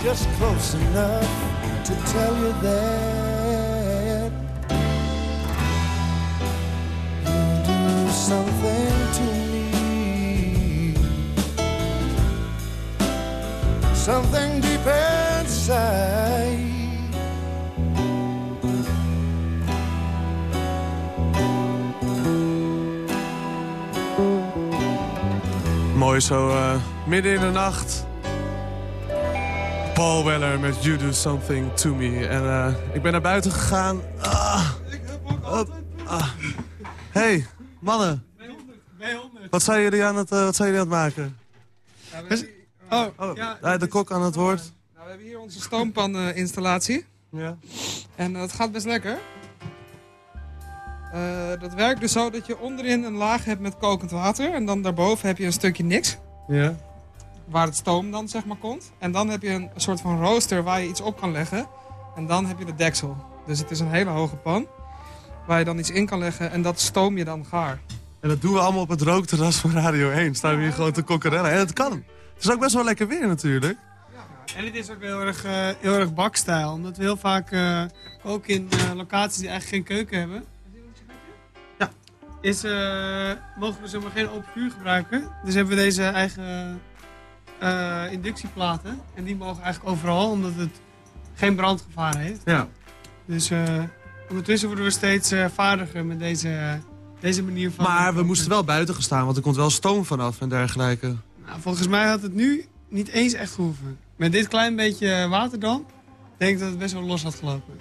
Just close enough to tell you that you do something to me, something deep inside. Mooi zo eh, midden in de nacht. Paul Weller met You Do Something To Me. En eh, ik ben naar buiten gegaan. Ah, Hop, ah. Hey, mannen. Wat zijn jullie aan het, eh, wat zijn jullie aan het maken? Oh, Oh, ja. eh, de kok aan het woord. Nou, we hebben hier onze stoompan-installatie. Ja. en dat gaat best lekker. Dat werkt dus zo dat je onderin een laag hebt met kokend water. En dan daarboven heb je een stukje niks. Ja. Waar het stoom dan zeg maar komt. En dan heb je een soort van rooster waar je iets op kan leggen. En dan heb je de deksel. Dus het is een hele hoge pan. Waar je dan iets in kan leggen. En dat stoom je dan gaar. En dat doen we allemaal op het rookterras van Radio 1. Staan we hier gewoon te kokkerellen. En het kan. Het is ook best wel lekker weer natuurlijk. En het is ook heel erg, eh, heel erg bakstijl. Omdat we heel vaak eh, ook in eh, locaties die eigenlijk geen keuken hebben. is, eh, mogen we zomaar geen open vuur gebruiken. Dus hebben we deze eigen eh, inductieplaten. En die mogen eigenlijk overal, omdat het geen brandgevaar heeft. Ja. Dus eh, ondertussen worden we steeds eh, vaardiger met deze, deze manier van... Maar we moesten wel buiten gaan staan, want er komt wel stoom vanaf en dergelijke. Nou, volgens mij had het nu niet eens echt gehoeven. Met dit klein beetje waterdamp denk ik dat het best wel los had gelopen.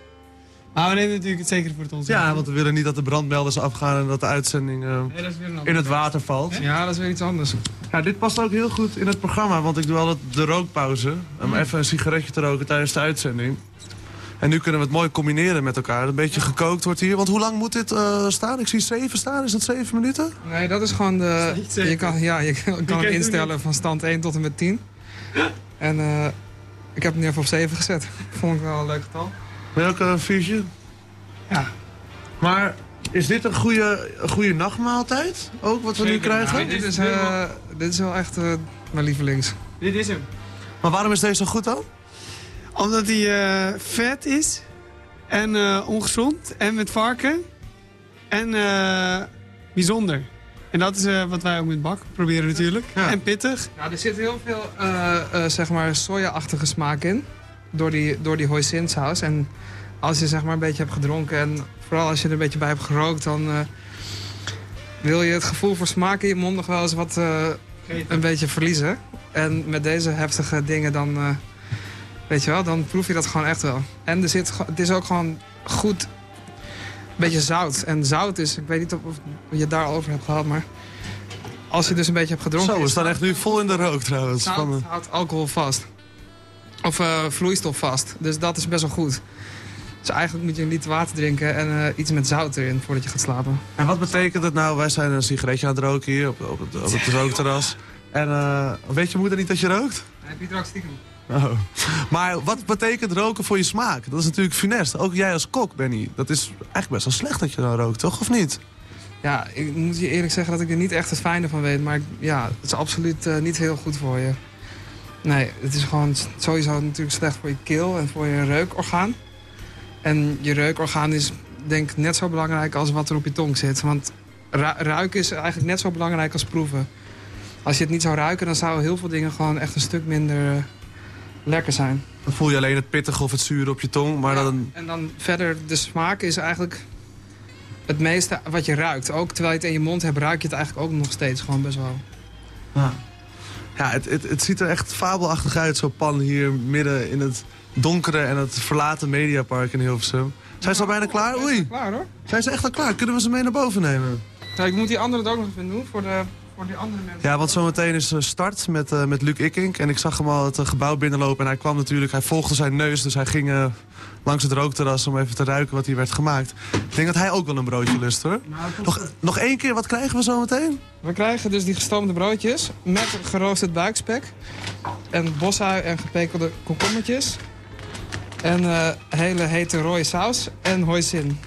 Maar we nemen natuurlijk het zeker voor het ons. Ja, want we willen niet dat de brandmelders afgaan en dat de uitzending eh, Nee, dat in het water valt. Ja, dat is weer iets anders. Ja, dit past ook heel goed in het programma, want ik doe altijd de rookpauze. Om even een sigaretje te roken tijdens de uitzending. En nu kunnen we het mooi combineren met elkaar. Een beetje gekookt wordt hier. Want hoe lang moet dit eh, staan? Ik zie zeven staan. Is dat zeven minuten? Nee, dat is gewoon de... Je kan, ja, je kan hem instellen van stand 1 tot en met 10. En eh, ik heb hem nu even op 7 gezet. <laughs> Vond ik wel een leuk getal. Welke een viertje? Ja. Maar is dit een goede, een goede nachtmaaltijd? Ook wat we nu krijgen? ja. Dit is, eh, dit is wel echt eh, mijn lievelings. Dit is hem. Maar waarom is deze zo goed dan? Omdat hij eh, vet is en eh, ongezond en met varken en eh, bijzonder. En dat is eh, wat wij ook met bak proberen natuurlijk. Ja. En pittig. Nou, er zit heel veel eh, eh, zeg maar soja-achtige smaak in. Door die, door die hoisinsaus. En als je zeg maar een beetje hebt gedronken en vooral als je er een beetje bij hebt gerookt, dan eh, wil je het gevoel voor smaak in je mond nog wel eens wat eh, een beetje verliezen. En met deze heftige dingen dan, eh, weet je wel, dan proef je dat gewoon echt wel. En er zit, het is ook gewoon goed, een beetje zout. En zout is, ik weet niet of je het daar over hebt gehad, maar als je dus een beetje hebt gedronken... Zo, we staan echt nu vol in de rook trouwens. Zout de- houdt alcohol vast. Of eh, vloeistof vast. Dus dat is best wel goed. Dus eigenlijk moet je een liter water drinken en eh, iets met zout erin voordat je gaat slapen. En wat betekent het nou? Wij zijn een sigaretje aan het roken hier op, op, het, op het <laughs> rookterras. En eh, weet je moeder niet dat je rookt? Heb je er ook stiekem? Oh. Maar wat betekent roken voor je smaak? Dat is natuurlijk funest. Ook jij als kok, Benny. Dat is eigenlijk best wel slecht dat je dan rookt, toch? Of niet? Ja, ik moet je eerlijk zeggen dat ik er niet echt het fijne van weet. Maar ik- ja, het is absoluut niet heel goed voor je. Nee, het is gewoon sowieso natuurlijk slecht voor je keel en voor je reukorgaan. En je reukorgaan is denk ik net zo belangrijk als wat er op je tong zit. Want ru- ruiken is eigenlijk net zo belangrijk als proeven. Als je het niet zou ruiken, dan zouden heel veel dingen gewoon echt een stuk minder eh, lekker zijn. Dan voel je alleen het pittige of het zure op je tong. Maar Ja, dan... En dan verder, de smaak is eigenlijk het meeste wat je ruikt. Ook terwijl je het in je mond hebt, ruik je het eigenlijk ook nog steeds gewoon best wel. Ja, het, het, het ziet er echt fabelachtig uit, zo'n pan hier midden in het donkere en het verlaten Mediapark in Hilversum. Zijn ze al bijna klaar? Oei, Klaar hoor. zijn ze echt al klaar? Kunnen we ze mee naar boven nemen? Ja, ik moet die andere het ook nog even doen voor, de, voor die andere mensen. Ja, want zometeen is eh, start met, eh, met Luc Ikink. En ik zag hem al het eh, gebouw binnenlopen. En hij kwam natuurlijk, hij volgde zijn neus. Dus hij ging langs het rookterras om even te ruiken wat hier werd gemaakt. Ik denk dat hij ook wel een broodje lust hoor. Nog, nog één keer, wat krijgen we zometeen? We krijgen dus die gestoomde broodjes met geroosterd buikspek. En bosui en gepekelde komkommertjes. En hele hete rode saus en hoisin.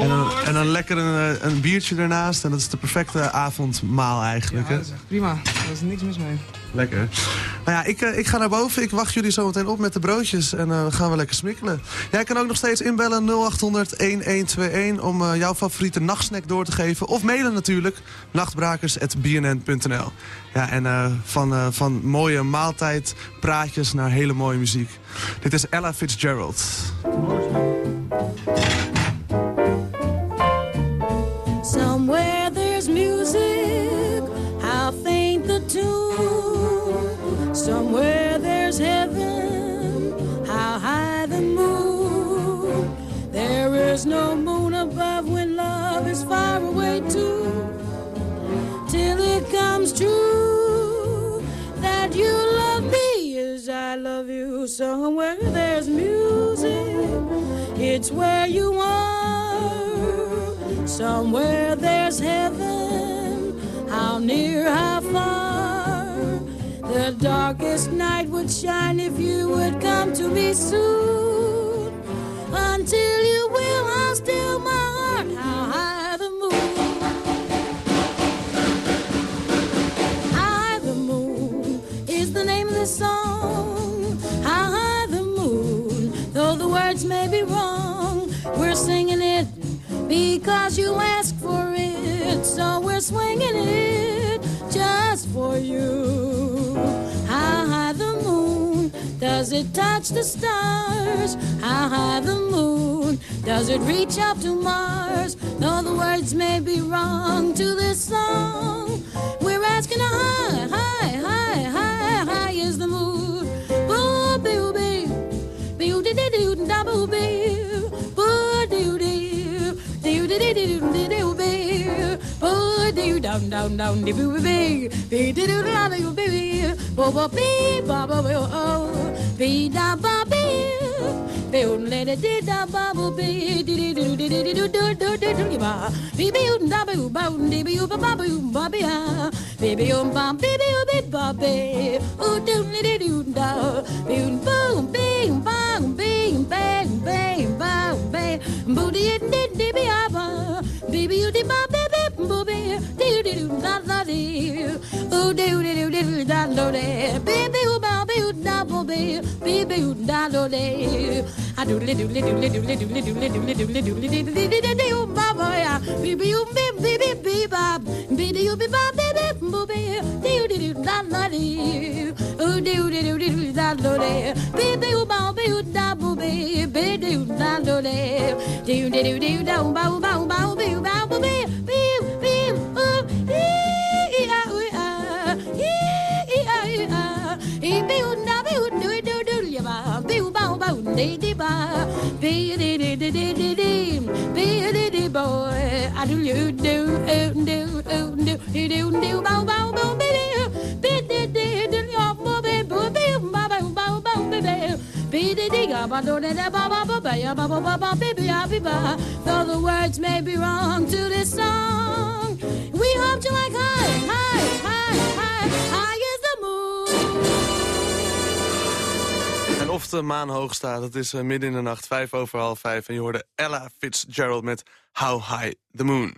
En dan, en dan lekker een, eh, een biertje ernaast. En dat is de perfecte avondmaal Ja, eigenlijk. hè? dat is echt prima. Daar is niks mis mee. Lekker. Nou ja, ik, eh, ik ga naar boven. Ik wacht jullie zo meteen op met de broodjes. En eh, dan gaan we lekker smikkelen. Jij kan ook nog steeds inbellen 0800-1121 om jouw favoriete nachtsnack door te geven. Of mailen natuurlijk. nachtbrakers.bnn.nl Ja, en van, van mooie maaltijdpraatjes naar hele mooie muziek. Dit is Ella Fitzgerald. Somewhere there's music, how faint the tune. Somewhere there's heaven, how high the moon. There is no moon above when love is far away too. Till it comes true that you love me as I love you. Somewhere there's music, it's where you are. Somewhere there's heaven, how near, how far. The darkest night would shine if you would come to me soon. Until you will, I'll still my because you asked for it. so we're swinging it just for you. How high the moon does it touch the stars? How high the moon does it reach up to Mars? Though the words may be wrong to this song, we're asking how high, high, high, high, high is the moon? Boo, boo, boo, boo, doo, doo, doo, da, boo, boo, boo, veririm dere down, down, down, the boo big. Be did do la do baby. Bo bo be ba ba bo oh. Be da ba be. Be un le de da ba bo be did do did do do do do do baby, ba. Be be un da ba un de be ba ba ba ba be ah. Be un ba be be be be. Le de. Be un ba un be ba un be un be be be. Booty and did be ah. Baby you ba be dee doo da da dee. Oo dee dee doo dee da do dee. Bee oo ba oo da boo bee. Bee bee oo da do dee. I doodly doodly doodly doodly doodly doodly doodly doodly doodly doodly doodly doodly baba ya. Baby you be baby be bab. Baby you be bab baby booby. Doodly doo da da dee. Oh doodly doodly doodly da do dee. Baby bow baby you da booby. Baby da do dee. Doo doo da bow bow baby bow booby. dee dee ba, dee dee dee dee dee dee dee, dee dee dee boy. I do you do, do do do do do do bow bow bow baby, dee dee dee dee your baby, baby bow bow bow bow baby. Though the words may be wrong to this song, we hope you like high, high, high, high, high. Of de maan hoog staat, het is eh, midden in de nacht, vijf over half vijf. En je hoorde Ella Fitzgerald met How High the Moon.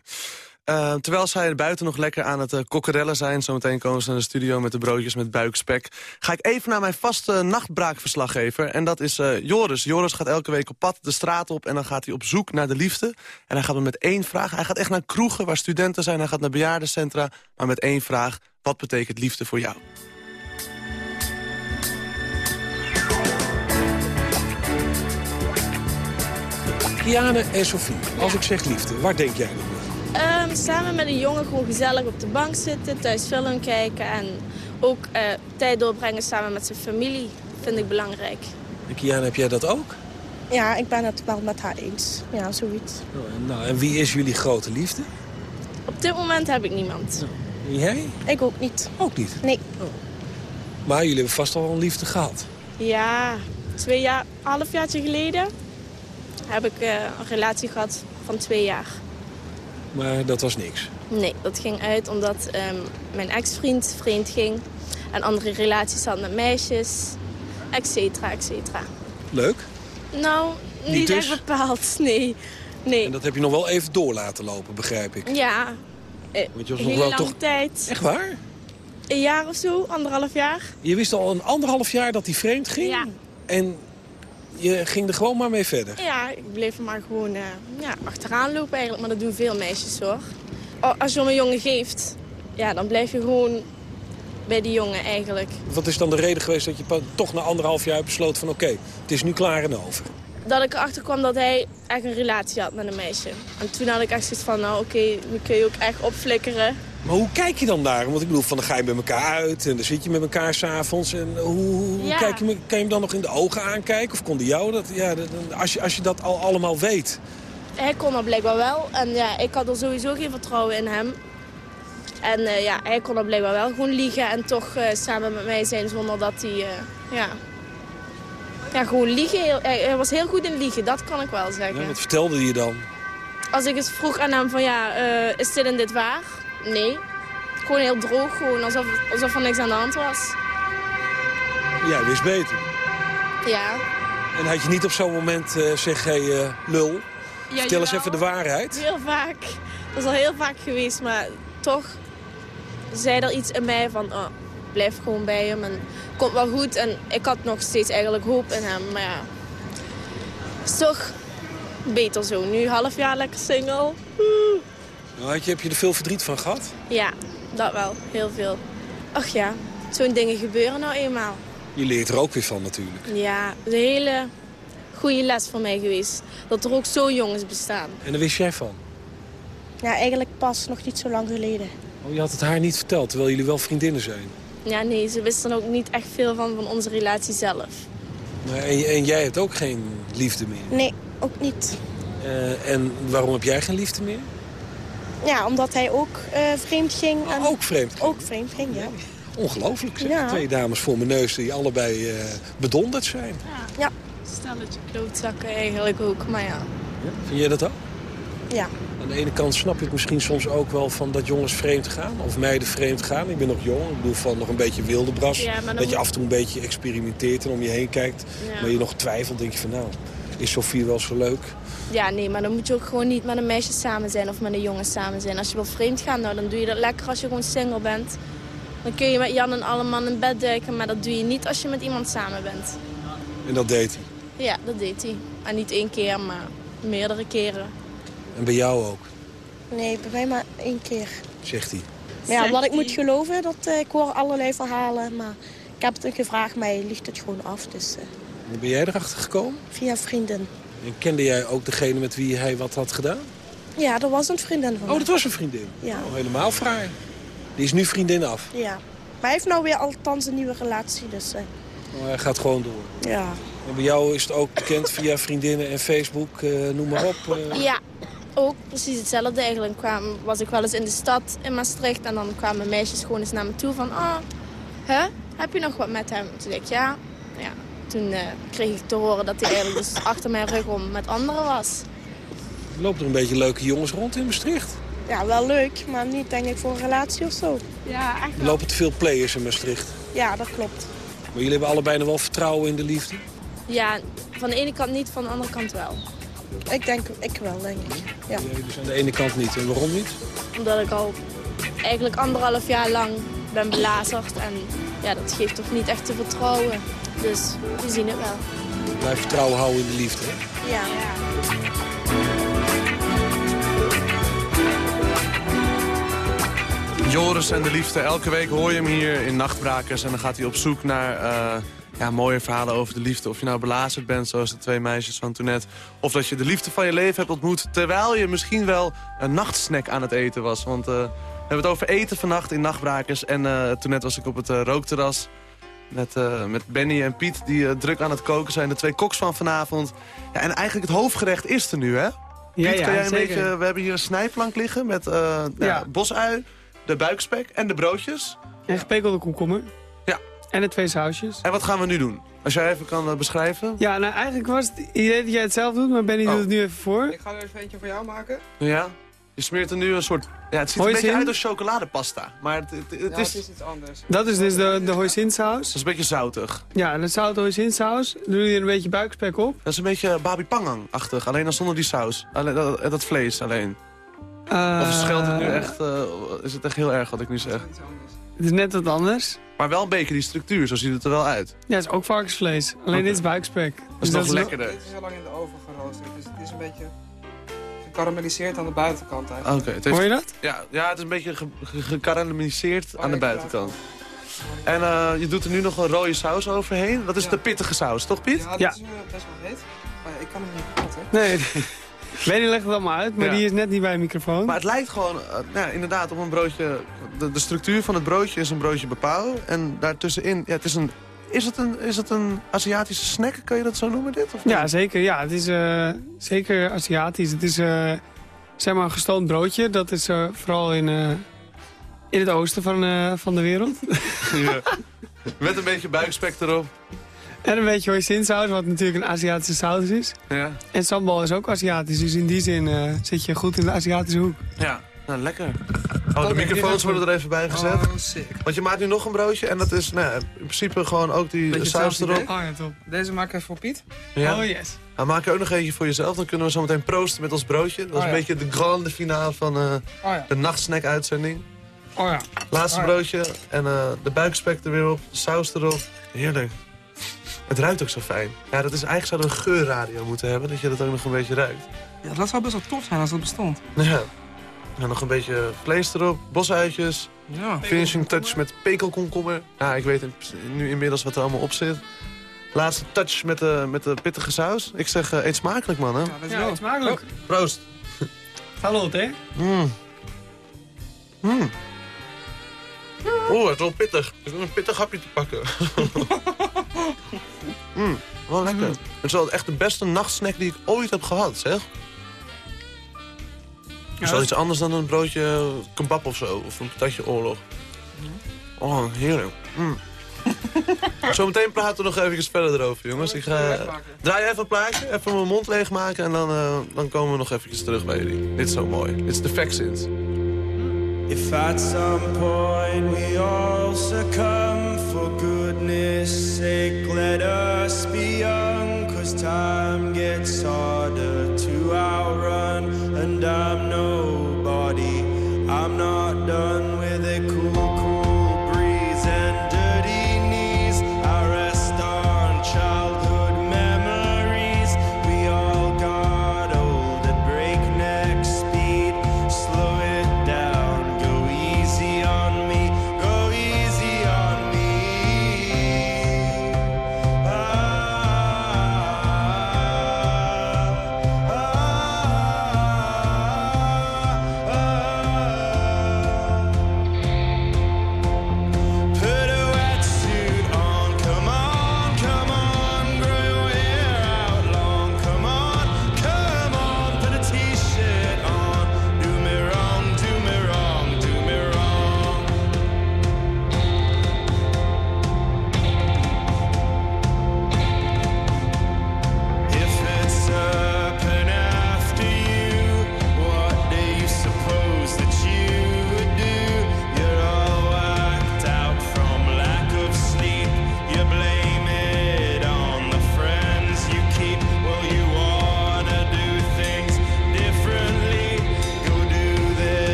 Eh, terwijl zij buiten nog lekker aan het uh, zijn... zometeen komen ze naar de studio met de broodjes met buikspek... ga ik even naar mijn vaste nachtbraakverslaggever. En dat is Joris. Joris gaat elke week op pad de straat op... en dan gaat hij op zoek naar de liefde. En hij gaat me met één vraag. Hij gaat echt naar kroegen waar studenten zijn. Hij gaat naar bejaardencentra. Maar met één vraag. Wat betekent liefde voor jou? Kiane en Sofie, als ik zeg liefde, waar denk jij dan aan? Ehm, samen met een jongen gewoon gezellig op de bank zitten, thuis film kijken en ook eh, tijd doorbrengen samen met zijn familie vind ik belangrijk. En Kiane, heb jij dat ook? Ja, ik ben het wel met haar eens. Ja, zoiets. Oh, en nou, en wie is jullie grote liefde? Op dit moment heb ik niemand. En jij? Ik ook niet. Ook niet? Nee. Maar jullie hebben vast al een liefde gehad. Ja, twee jaar, halfjaartje geleden heb ik eh, een relatie gehad van twee jaar. Maar dat was niks. Nee, dat ging uit omdat ehm, mijn ex-vriend vreemd ging. En andere relaties had met meisjes, et cetera, et cetera. Leuk. Nou, Niet niet, dus? echt bepaald, <laughs> nee. nee. En dat heb je nog wel even door laten lopen, begrijp ik. Ja, eh, Want je was nog wel toch- tijd. Echt waar? Een jaar of zo, anderhalf jaar. Je wist al een anderhalf jaar dat hij vreemd ging? Ja. En je ging er gewoon maar mee verder? Ja, ik bleef er maar gewoon eh, ja, achteraan lopen eigenlijk. Maar dat doen veel meisjes hoor. Als je om een jongen geeft, ja, dan blijf je gewoon bij die jongen eigenlijk. Wat is dan de reden geweest dat je toch na anderhalf jaar besloot van... oké, het is nu klaar en over? Dat ik erachter kwam dat hij echt een relatie had met een meisje. En toen had ik echt zoiets van, nou oké, nu kun je ook echt opflikkeren. Maar hoe kijk je dan daar? Want ik bedoel, van dan ga je met elkaar uit en dan zit je met elkaar s'avonds. En hoe, hoe Ja. kijk je, me- kan je hem dan nog in de ogen aankijken? Of kon die jou dat? Ja, als, je, als je dat al allemaal weet. Hij kon dat blijkbaar wel. En ja, ik had er sowieso geen vertrouwen in hem. En eh, ja, hij kon dat blijkbaar wel gewoon liegen en toch eh, samen met mij zijn zonder dat hij, eh, ja... Ja, gewoon liegen. Hij, hij was heel goed in liegen, dat kan ik wel zeggen. Ja, wat vertelde je dan? Als ik eens vroeg aan hem van ja, is dit en dit waar? Nee. Gewoon heel droog, gewoon alsof, alsof er niks aan de hand was. Jij wist beter. Ja. En had je niet op zo'n moment uh, zeg, hey, uh, lul, Ja, vertel eens even de waarheid. Heel vaak. Dat is al heel vaak geweest, maar toch zei er iets in mij van... Oh, blijf gewoon bij hem en komt wel goed. En ik had nog steeds eigenlijk hoop in hem, maar ja... is toch beter zo. Nu half jaar lekker single. Nou, had je, heb je er veel verdriet van gehad? Ja, dat wel. Heel veel. Ach ja, zo'n dingen gebeuren nou eenmaal. Je leert er ook weer van natuurlijk. Ja, het is een hele goede les voor mij geweest. Dat er ook zo jongens bestaan. En daar wist jij van? Ja, eigenlijk pas nog niet zo lang geleden. Oh, je had het haar niet verteld, terwijl jullie wel vriendinnen zijn. Ja, nee, ze wisten er ook niet echt veel van, van onze relatie zelf. Maar en, en jij hebt ook geen liefde meer. Nee, ook niet. Eh, en waarom heb jij geen liefde meer? Ja, omdat hij ook eh, vreemd ging. En... ook vreemd ging? Ook vreemd ging, ja. Ongelooflijk zeg. Ja. Twee dames voor mijn neus die allebei eh, bedonderd zijn. Ja. Stelletje klootzakken eigenlijk ook, maar ja. Vind jij dat ook? Ja. Aan de ene kant snap je het misschien soms ook wel van dat jongens vreemd gaan. Of meiden vreemd gaan. Ik ben nog jong. Ik bedoel van nog een beetje wilde bras. Ja, dat je moet- af en toe een beetje experimenteert en om je heen kijkt. Ja. Maar je nog twijfelt. denk je van nou, is Sofie wel zo leuk? Ja, nee, maar dan moet je ook gewoon niet met een meisje samen zijn of met een jongen samen zijn. Als je wil vreemd gaan, nou, dan doe je dat lekker als je gewoon single bent. Dan kun je met Jan en alle man in bed duiken, maar dat doe je niet als je met iemand samen bent. En dat deed hij. Ja, dat deed hij. En niet één keer, maar meerdere keren. En bij jou ook, Nee, bij mij maar één keer. zegt hij. Maar ja, wat ik moet geloven, dat, eh, ik hoor allerlei verhalen. Maar ik heb het gevraagd, maar hij liegt het gewoon af. Dus eh, Hoe ben jij erachter gekomen? via vrienden. En kende jij ook degene met wie hij wat had gedaan? Ja, dat was een vriendin van Oh, dat was een vriendin. Ja. Oh, helemaal fraai. Die is nu vriendin af. Ja. Maar hij heeft nou weer althans een nieuwe relatie, dus eh, Oh, hij gaat gewoon door. ja. En bij jou is het ook bekend via vriendinnen en Facebook, eh, noem maar op. eh. Ja, ook precies hetzelfde eigenlijk. Kwam, was ik wel eens in de stad in Maastricht en dan kwamen meisjes gewoon eens naar me toe van... Oh, hè? Heb je nog wat met hem? Toen zei ik ja. Toen eh, kreeg ik te horen dat hij eigenlijk dus <coughs> achter mijn rug om met anderen was. Er lopen er een beetje leuke jongens rond in Maastricht. ja, wel leuk, maar niet denk ik voor een relatie of zo. Ja, echt Er lopen te veel players in Maastricht. Ja, dat klopt. Maar jullie hebben allebei nog wel vertrouwen in de liefde? Ja, van de ene kant niet, van de andere kant wel. Ik denk, ik wel, denk ik. Ja. Dus aan de ene kant niet. En waarom niet? Omdat ik al eigenlijk anderhalf jaar lang ben belazerd. En ja, dat geeft toch niet echt te vertrouwen. Dus we zien het wel. Blijf vertrouwen houden in de liefde. Hè? Ja. Joris en de liefde. Elke week hoor je hem hier in Nachtbrakers. En dan gaat hij op zoek naar eh, ja, mooie verhalen over de liefde. Of je nou belazerd bent, zoals de twee meisjes van toen net. Of dat je de liefde van je leven hebt ontmoet... terwijl je misschien wel een nachtsnack aan het eten was. Want eh, we hebben het over eten vannacht in Nachtbrakers. En eh, toen net was ik op het eh, rookterras... Met, eh, met Benny en Piet, die druk aan het koken zijn. De twee koks van vanavond. Ja, en eigenlijk het hoofdgerecht is er nu, hè? Piet, Ja, ja, kan jij een zeker. beetje... We hebben hier een snijplank liggen met eh ja. Ja. bosui, de buikspek en de broodjes. En gepekelde komkommer. Ja. En de twee sausjes. En wat gaan we nu doen? Als jij even kan beschrijven. Ja, nou eigenlijk was het idee dat jij het zelf doet, maar Benny Oh. doet het nu even voor. Ik ga er even eentje voor jou maken. Ja? Je smeert er nu een soort... Ja, het ziet er een beetje uit als chocoladepasta. Maar het, het, het ja, is, het is iets anders. Dat is dus de, de hoisinsaus. het is een beetje zoutig. Ja, en de zout hoisinsaus. Doe je er een beetje buikspek op. Dat is een beetje babi pangang-achtig. Alleen dan zonder die saus. Alleen, dat, dat vlees alleen. Eh, Of verschilt het nu echt... eh, is het echt heel erg wat ik nu zeg? Iets anders. Het is net wat anders. Maar wel een beetje die structuur. Zo ziet het er wel uit. Ja, het is ook varkensvlees. Alleen dit is buikspek. Dat Dus is nog nog- lekkerder. Dit is al lang in de oven geroosterd, dus het is een beetje gekarameliseerd aan de buitenkant eigenlijk. Oké, het heeft- Hoor je dat? Ja, ja, het is een beetje ge- ge- gekarameliseerd Oh, aan de buitenkant. En eh, je doet er nu nog een rode saus overheen. Dat is Ja. de pittige saus, toch Piet? Ja, dat Ja. is eh, best wel heet. Maar ja, ik kan hem niet praten. Nee. <laughs> Benny legt het allemaal uit, maar Ja. die is net niet bij de microfoon. Maar het lijkt gewoon, eh, nou, ja, inderdaad, op een broodje... De, de structuur van het broodje is een broodje bepaal. En daartussenin, ja, het is een... Is het, een, is het een Aziatische snack? Kan je dat zo noemen, dit? Of niet? Ja, zeker. Ja, het is eh, zeker Aziatisch. Het is eh, zeg maar een gestoomd broodje. Dat is eh, vooral in, eh, in het oosten van, eh, van de wereld. <laughs> Ja. Met een beetje buikspek erop. en een beetje hoisinsaus, wat natuurlijk een Aziatische saus is. Ja, En sambal is ook Aziatisch. Dus in die zin eh, zit je goed in de Aziatische hoek. ja. Nou, lekker. Oh, de microfoons worden er even bij gezet. Oh, sick. Want je maakt nu nog een broodje en dat is nou, in principe gewoon ook die Beetje saus erop. Oh ja, top. Deze maak ik even voor Piet. Ja. Oh yes. Dan maak je ook nog eentje voor jezelf. Dan kunnen we zo meteen proosten met ons broodje. Dat is Oh, een beetje de grande finale van eh, Oh ja. de nachtsnack-uitzending. Oh ja. Laatste Oh, ja. broodje en eh, de buikspek er weer op, de saus erop. Heerlijk. Het ruikt ook zo fijn. Ja, dat is eigenlijk zouden we een geurradio moeten hebben, dat je dat ook nog een beetje ruikt. Ja, dat zou best wel tof zijn als dat bestond. Ja. En nog een beetje vlees erop, bosuitjes. Ja. Finishing touch met pekelkomkommer. Ja, ik weet nu inmiddels wat er allemaal op zit. Laatste touch met de, met de pittige saus. Ik zeg, eh, eet smakelijk, man. Hè? Ja, dat is Ja, wel. eet smakelijk. Proost. Hallo, hè? Mm. Mm. Oeh, het is wel pittig. Ik wil een pittig hapje te pakken. <laughs> mm, wel lekker. Het is wel echt de beste nachtsnack die ik ooit heb gehad, zeg. Het is wel iets anders dan een broodje kebab of zo. Of een patatje oorlog. Oh, heerlijk. Mm. <laughs> Zometeen praten we nog even verder erover, jongens. Ik ga... Draai even een plaatje, even mijn mond leegmaken... en dan, eh, dan komen we nog eventjes terug bij jullie. Dit is zo mooi. Dit is de Vaccines. If at some point we all succumb, for goodness sake, let us be young. Cause time gets harder to outrun, and I'm nobody. I'm not done with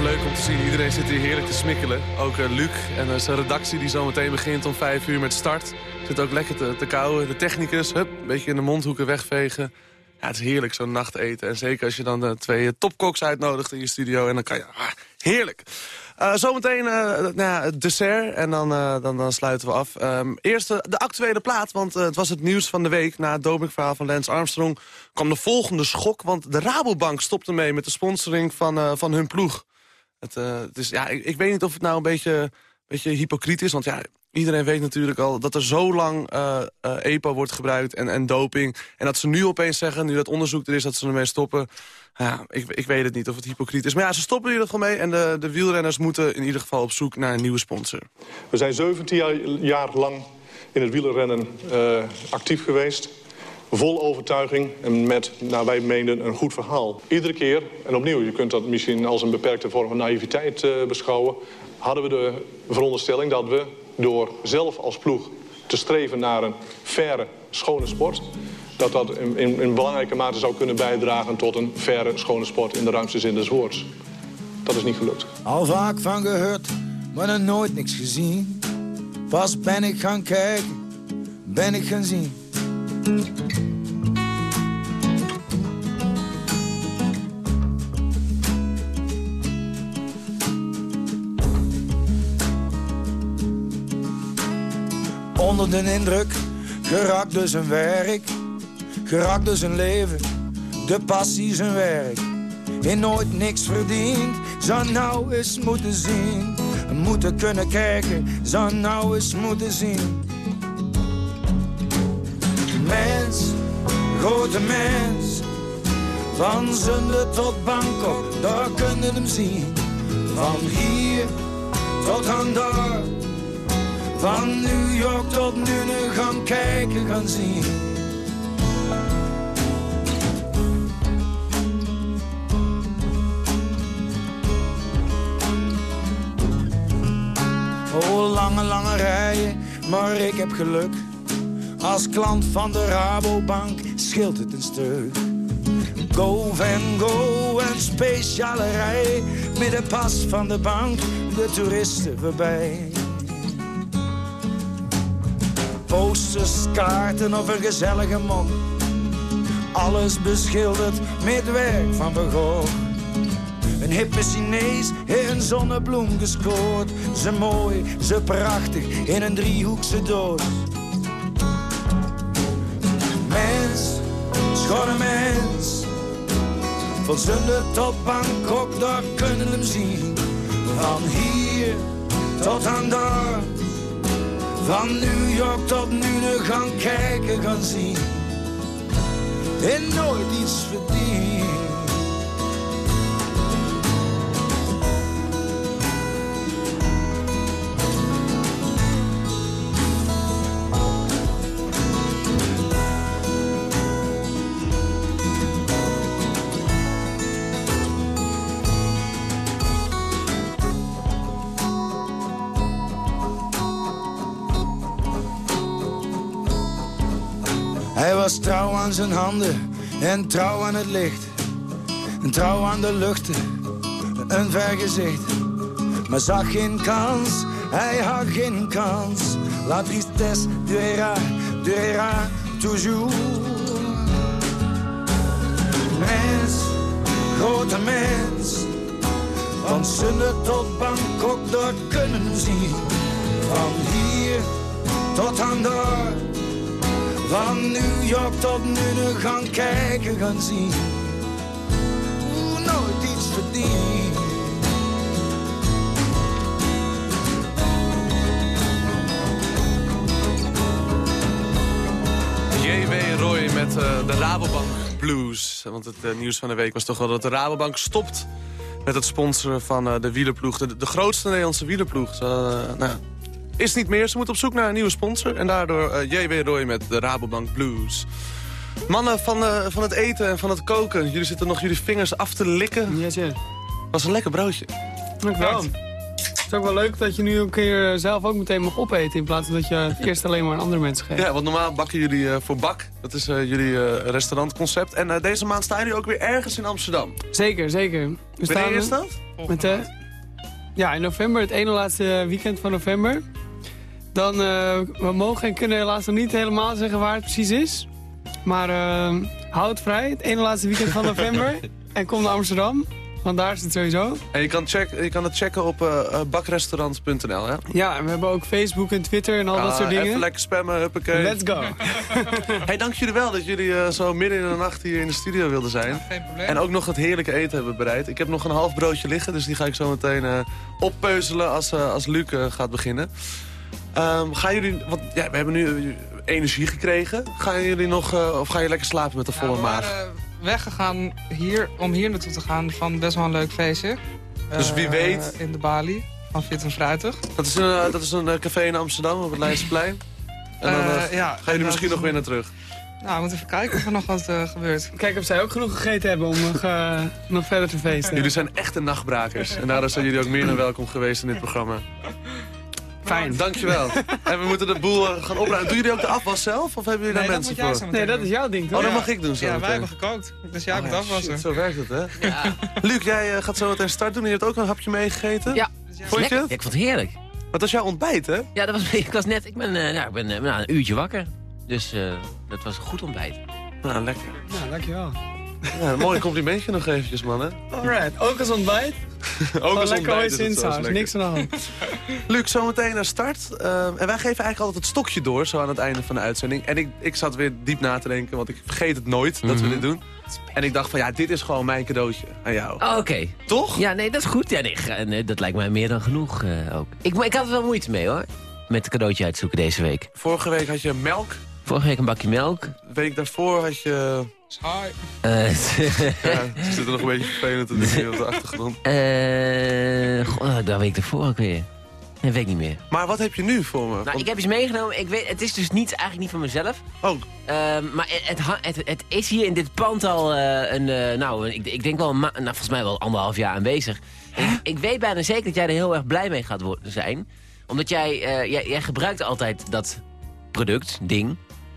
leuk om te zien. Iedereen zit hier heerlijk te smikkelen. Ook eh, Luc en eh, zijn redactie die zo meteen begint om vijf uur met start. Zit ook lekker te, te kauwen. De technicus, hup, een beetje in de mondhoeken wegvegen. Ja, het is heerlijk zo'n nachteten. En zeker als je dan de twee eh, topkoks uitnodigt in je studio. En dan kan je... Ah, heerlijk. Zometeen nou ja, het dessert en dan, dan, dan sluiten we af. Ehm, eerst de, actuele plaat, want het was het nieuws van de week. Na het dopingverhaal van Lance Armstrong kwam de volgende schok. Want de Rabobank stopte mee met de sponsoring van, van hun ploeg. Het, is, ja, ik, ik weet niet of het nou een beetje weet je, hypocriet is. Want ja, iedereen weet natuurlijk al dat er zo lang eh, EPO wordt gebruikt en, en doping. En dat ze nu opeens zeggen, nu dat onderzoek er is, dat ze ermee stoppen. Ja, ik, ik weet het niet of het hypocriet is. Maar ja, ze stoppen hier ieder mee. En de, de wielrenners moeten in ieder geval op zoek naar een nieuwe sponsor. We zijn 17 jaar, jaar lang in het wielerrennen uh, actief geweest. Vol overtuiging en met, naar wij meenden, een goed verhaal. Iedere keer, en opnieuw, je kunt dat misschien als een beperkte vorm van naïviteit uh, beschouwen... hadden we de veronderstelling dat we door zelf als ploeg te streven naar een faire, schone sport... dat dat in belangrijke mate zou kunnen bijdragen tot een faire, schone sport in de ruimste zin des woords. Dat is niet gelukt. Al vaak van gehoord, maar nog nooit niks gezien. Pas ben ik gaan kijken, ben ik gaan zien. Onder de indruk, geraakt dus een werk, geraakt dus een leven, de passie zijn werk. In nooit niks verdiend, zou nou eens moeten zien. Moeten kunnen kijken, zou nou eens moeten zien. Grote mens, van zonde tot Bangkok, daar kunnen hem zien. Van hier tot aan daar. Van New York tot nu gaan kijken, gaan zien. Oh, lange, lange rijen, maar ik heb geluk. Als klant van de Rabobank scheelt het een stuk. Go and go, een speciale rij. Met de pas van de bank, de toeristen voorbij posters, kaarten of een gezellige mond. Alles beschilderd met werk van Gogh. Een hippe Chinees, een zonnebloem gescoord. Ze mooi, ze prachtig, in een driehoekse doos. Schone mens. Van Zunde tot Bangkok, daar kunnen hem zien. Van hier tot aan daar van New York tot nu gaan kijken, gaan zien. En nooit iets verdiend. Was trouw aan zijn handen en trouw aan het licht. En trouw aan de luchten, een vergezicht. Maar zag geen kans, hij had geen kans. La tristesse durera, durera toujours. Mens, grote mens. Van Sunne tot Bangkok, daar kunnen zien. Van hier tot aan daar. Van New York tot nu gaan kijken, gaan zien. Nooit iets verdiend. J.W. Roy met uh, de Rabobank Blues. Want het uh, nieuws van de week was toch wel dat de Rabobank stopt... met het sponsoren van uh, de wielerploeg. De, de, grootste Nederlandse wielerploeg. nou, is niet meer. Ze moeten op zoek naar een nieuwe sponsor. En daardoor uh, J.W. Roy met de Rabobank Blues. Mannen van, uh, van het eten en van het koken. Jullie zitten nog jullie vingers af te likken. Yes, yes. Was een lekker broodje. Dankjewel. Het is ook wel leuk dat je nu een keer zelf ook meteen mag opeten... in plaats van dat je het eerst alleen maar aan andere mensen geeft. Ja, want normaal bakken jullie uh, voor Bak. Dat is uh, jullie uh, restaurantconcept. En deze maand staan jullie ook weer ergens in Amsterdam. Zeker, zeker. We Wanneer is dat? Met, ja, in november, het ene laatste weekend van november. Dan, we mogen en kunnen helaas nog niet helemaal zeggen waar het precies is. Maar houd vrij, het ene laatste weekend van november. <laughs> en kom naar Amsterdam. Want daar is het sowieso. En je kan, check, je kan het checken op eh, eh, bakrestaurant.nl, hè? Ja, en we hebben ook Facebook en Twitter en al dat Ah, soort dingen. Even lekker spammen, huppakee. Let's go. <laughs> hey, dank jullie wel dat jullie eh, zo midden in de nacht hier in de studio wilden zijn. geen probleem. En ook nog het heerlijke eten hebben bereid. Ik heb nog een half broodje liggen, dus die ga ik zo meteen eh, oppeuzelen als, eh, als Luc eh, gaat beginnen. Ehm, gaan jullie, want ja, we hebben nu eh, energie gekregen. Gaan jullie nog, eh, of ga je lekker slapen met een volle we maag? waren weggegaan hier, om hier naartoe te gaan van best wel een leuk feestje. Dus wie Eh, weet- In de Bali, van Fit en Fruitig. Dat is een, dat is een café in Amsterdam op het Leidseplein. En dan ja, gaan jullie en misschien nog weer naar terug. Nou, we moeten even kijken of er nog wat gebeurt. Kijk of zij ook genoeg gegeten hebben om nog, eh, nog verder te feesten. Jullie zijn echte nachtbrakers. En daardoor zijn jullie ook meer dan welkom geweest in dit programma. Fijn. Dankjewel. <laughs> en we moeten de boel eh, gaan opruimen. Doen jullie ook de afwas zelf? Of hebben jullie Nee, daar dat mensen voor? Nee, dat is jouw ding, toch? Oh, dat Ja. mag ik doen zo Ja, wij hebben gekookt. Dus jij Oh moet ja, afwassen. shit, zo werkt het, hè? <laughs> Luc, jij eh, gaat zo meteen start doen. Je hebt ook een hapje meegegeten. Ja. Vond je Ja, het? ik vond het heerlijk. Wat was jouw ontbijt, hè? Ja, dat was, <laughs> ik was net, ik ben, eh, nou, ik ben eh, nou, een uurtje wakker. Dus eh, dat was een goed ontbijt. Nou, lekker. Nou, dankjewel. Ja, een mooi complimentje nog eventjes, man, hè? Alright, ook als ontbijt. <laughs> Ook Gewoon als lekker ontbijt ooit saus, lekker. niks aan de hand. <laughs> Luc, zometeen naar start. Ehm, en wij geven eigenlijk altijd het stokje door, zo aan het einde van de uitzending. En ik, ik zat weer diep na te denken, want ik vergeet het nooit dat we Mhm. dit doen. En ik dacht van, ja, dit is gewoon mijn cadeautje aan jou. Oh, Oké. Toch? Ja, nee, dat is goed. Ja, nee, dat lijkt mij meer dan genoeg eh, ook. Ik, ik had er wel moeite mee hoor. Met het cadeautje uitzoeken deze week. Vorige week had je melk. Vorige week een bakje melk. De week daarvoor had je... Saai. Eh, <laughs> Ja, ze zitten nog een beetje vervelend te doen hier op de achtergrond. eh, goh, dat week ervoor ook weer. Nee, weet ik niet meer. Maar wat heb je nu voor me? Nou, ik heb iets meegenomen. Ik weet, het is dus niet, eigenlijk niet van mezelf. Oh. Ehm, maar het, het, het, het is hier in dit pand al eh, een, eh, nou, ik, ik denk wel nou, volgens mij wel anderhalf jaar aanwezig. Ik, ik weet bijna zeker dat jij er heel erg blij mee gaat worden, zijn. Omdat jij, eh, jij, jij gebruikt altijd dat product, ding.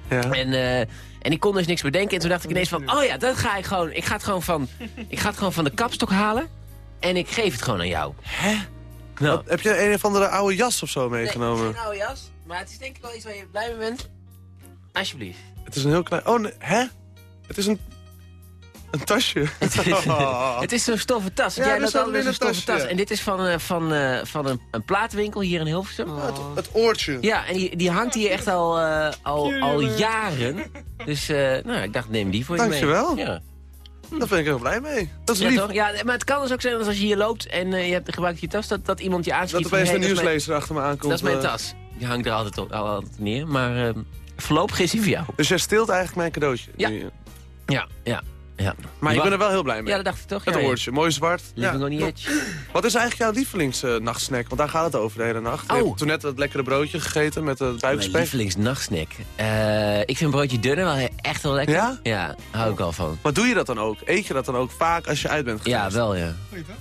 Ja. En, eh, en ik kon dus niks bedenken. En toen dacht ik ineens van, oh ja, dat ga ik gewoon. Ik ga het gewoon van, <laughs> ik ga het gewoon van de kapstok halen. En ik geef het gewoon aan jou. Hè? Nou. Wat, heb je een of andere oude jas of zo meegenomen? Nee, geen oude jas. Maar het is denk ik wel iets waar je blij mee bent. Alsjeblieft. Het is een heel klein... Oh, nee, hè? Het is een... Een tasje. <laughs> Het is zo'n stoffen tas. Ja, Jij dat is linnen stoffen tas. En dit is van, eh, van, eh, van een, een plaatwinkel hier in Hilversum. Het, het oortje. Ja, en die, die hangt hier echt al, eh, al, al jaren. Dus eh, nou, ik dacht, neem die voor je mee. Dankjewel. Ja. Daar ben ik heel blij mee. Dat is Ja, lief. toch? ja, maar het kan dus ook zijn dat als je hier loopt en eh, je hebt gebruikt je tas, dat, dat iemand je aanschiet Dat opeens hey, mijn- nieuwslezer achter me aankomt. Dat is mijn tas. Die hangt er altijd, op, altijd neer. Maar eh, voorlopig is hij voor jou. Dus jij steelt eigenlijk mijn cadeautje. Ja. Nu. Ja, ja, ja. Maar je bent er wel heel blij mee. Ja, dat dacht ik toch. Het ja, ja. oortje, mooi zwart. On the edge. Wat is eigenlijk jouw lievelingsnachtsnack? Want daar gaat het over de hele nacht. Je Oh. hebt toen net dat lekkere broodje gegeten met het Mijn buikspek. lievelingsnachtsnack. Eh ik vind broodje dunner wel echt wel lekker. Ja? Ja, hou ik wel van. Maar doe je dat dan ook? Eet je dat dan ook vaak als je uit bent geweest? Ja, wel ja.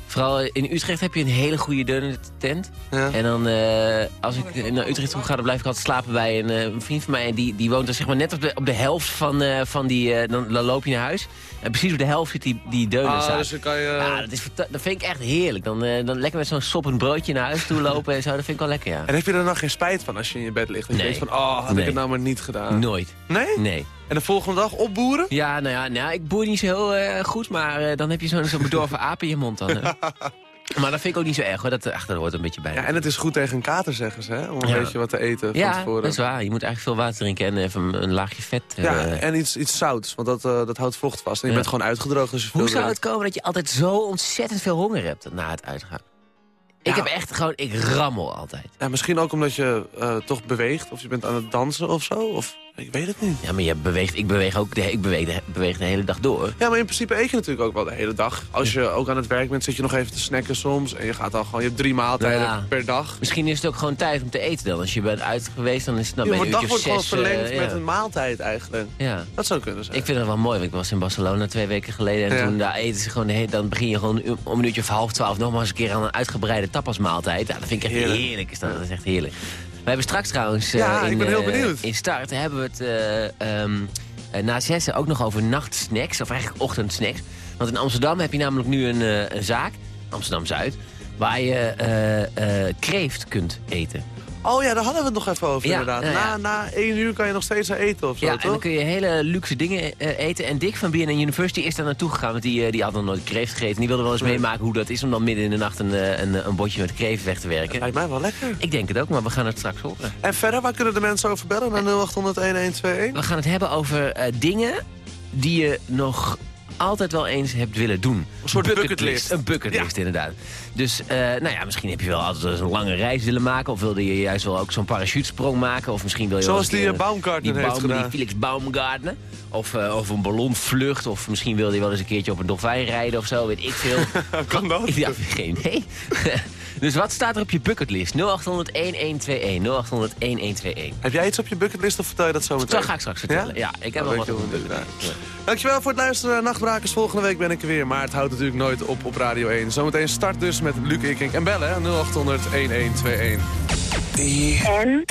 Vooral in Utrecht heb je een hele goede dunner tent. En dan, eh, als ik naar Utrecht toe ga, dan blijf ik altijd slapen bij een, eh, een vriend van mij. En die, die woont dan zeg maar net op de, op de helft van, eh, van die... eh, dan, dan loop je naar huis. En precies op de helft zit die, die deuner Ah, dus dan kan je... Ja, dat, is, dat vind ik echt heerlijk. Dan, eh, dan lekker met zo'n soppend broodje naar huis toe lopen en zo. Dat vind ik wel lekker, ja. En heb je er dan geen spijt van als je in je bed ligt? Dat je denkt van, oh, had ik het nou maar niet gedaan. Nooit. Nee? Nee. En de volgende dag opboeren? Ja, nou ja, nou, ik boer niet zo heel eh, goed, maar eh, dan heb je zo'n zo'n bedorven aap in je mond dan. <laughs> maar dat vind ik ook niet zo erg hoor, dat, ach, dat hoort een beetje bij. Ja, en het is goed tegen een kater, zeggen ze, hè? Om een Ja. beetje wat te eten van Ja, tevoren. dat is waar. Je moet eigenlijk veel water drinken en even een, een laagje vet. eh, Ja, en iets, iets zouts, want dat, eh, dat houdt vocht vast. En je bent gewoon uitgedroogd veel Hoe zou het komen dat je altijd zo ontzettend veel honger hebt na het uitgaan? Ik heb echt gewoon, ik rammel altijd. Ja, misschien ook omdat je eh, toch beweegt, of je bent aan het dansen of zo. Of, ik weet het niet. Ja, maar je beweegt, ik beweeg ook de, ik beweeg de, beweeg de hele dag door. Ja, maar in principe eet je natuurlijk ook wel de hele dag. Als je ook aan het werk bent, zit je nog even te snacken soms. En je gaat dan gewoon, je hebt drie maaltijden Ja. per dag. Misschien is het ook gewoon tijd om te eten dan. Als je bent uit geweest, dan is het Je bij een dag wordt gewoon verlengd eh, met ja. een maaltijd eigenlijk. Ja. Dat zou kunnen zijn. Ik vind het wel mooi, want ik was in Barcelona twee weken geleden. En Ja. toen daar eten ze gewoon, de hele- dan begin je gewoon om een uurtje of half twaalf nog maar eens een keer aan een uitgebreide tapasmaaltijd. Ja, dat vind ik echt heerlijk. Heerlijk. is dat. dat is echt heerlijk. We hebben straks trouwens eh, Ja, ik in, ben heel eh, benieuwd. in start hebben we het eh, na zessen ook nog over nachtsnacks, of eigenlijk ochtendsnacks. Want in Amsterdam heb je namelijk nu een, een zaak, Amsterdam-Zuid, waar je kreeft kunt eten. Oh ja, daar hadden we het nog even over Ja, inderdaad. Na, na één uur kan je nog steeds eten of zo, Ja, en dan kun je hele luxe dingen eh, eten. En Dick van BNN University is daar naartoe gegaan. Want die, eh, die had nog nooit kreeft gegeten. En die wilde wel eens meemaken hoe dat is om dan midden in de nacht een, eh, een, een botje met kreeft weg te werken. Lijkt mij wel lekker. Ik denk het ook, maar we gaan het straks horen. En verder, waar kunnen de mensen over bellen? Naar 0800-1121? We gaan het hebben over dingen die je nog altijd wel eens hebt willen doen. Een soort bucketlist. Een bucketlist, inderdaad. Dus, eh, nou ja, misschien heb je wel altijd een lange reis willen maken. Of wilde je juist wel ook zo'n parachutesprong maken. Of misschien wil je wel Zoals die, eh, Baumgartner die heeft Baum- gedaan. Die Felix Baumgartner. Of, eh, of een ballonvlucht. Of misschien wilde je wel eens een keertje op een dolfijn rijden of zo. Weet ik veel. <laughs> kan dat? Ja, geen idee. <laughs> dus wat staat er op je bucketlist? 0800 1121. 0800 1121. Heb jij iets op je bucketlist of vertel je dat zo meteen? Dat ga ik straks vertellen. Ja, ik heb wel wat op mijn bucketlist. Ja. Dankjewel voor het luisteren naar Nachtbrakers. Volgende week ben ik er weer. Maar het houdt natuurlijk nooit op op Radio 1. Zometeen start dus met Luc Ikink. En bellen hè, 0800 1121. En?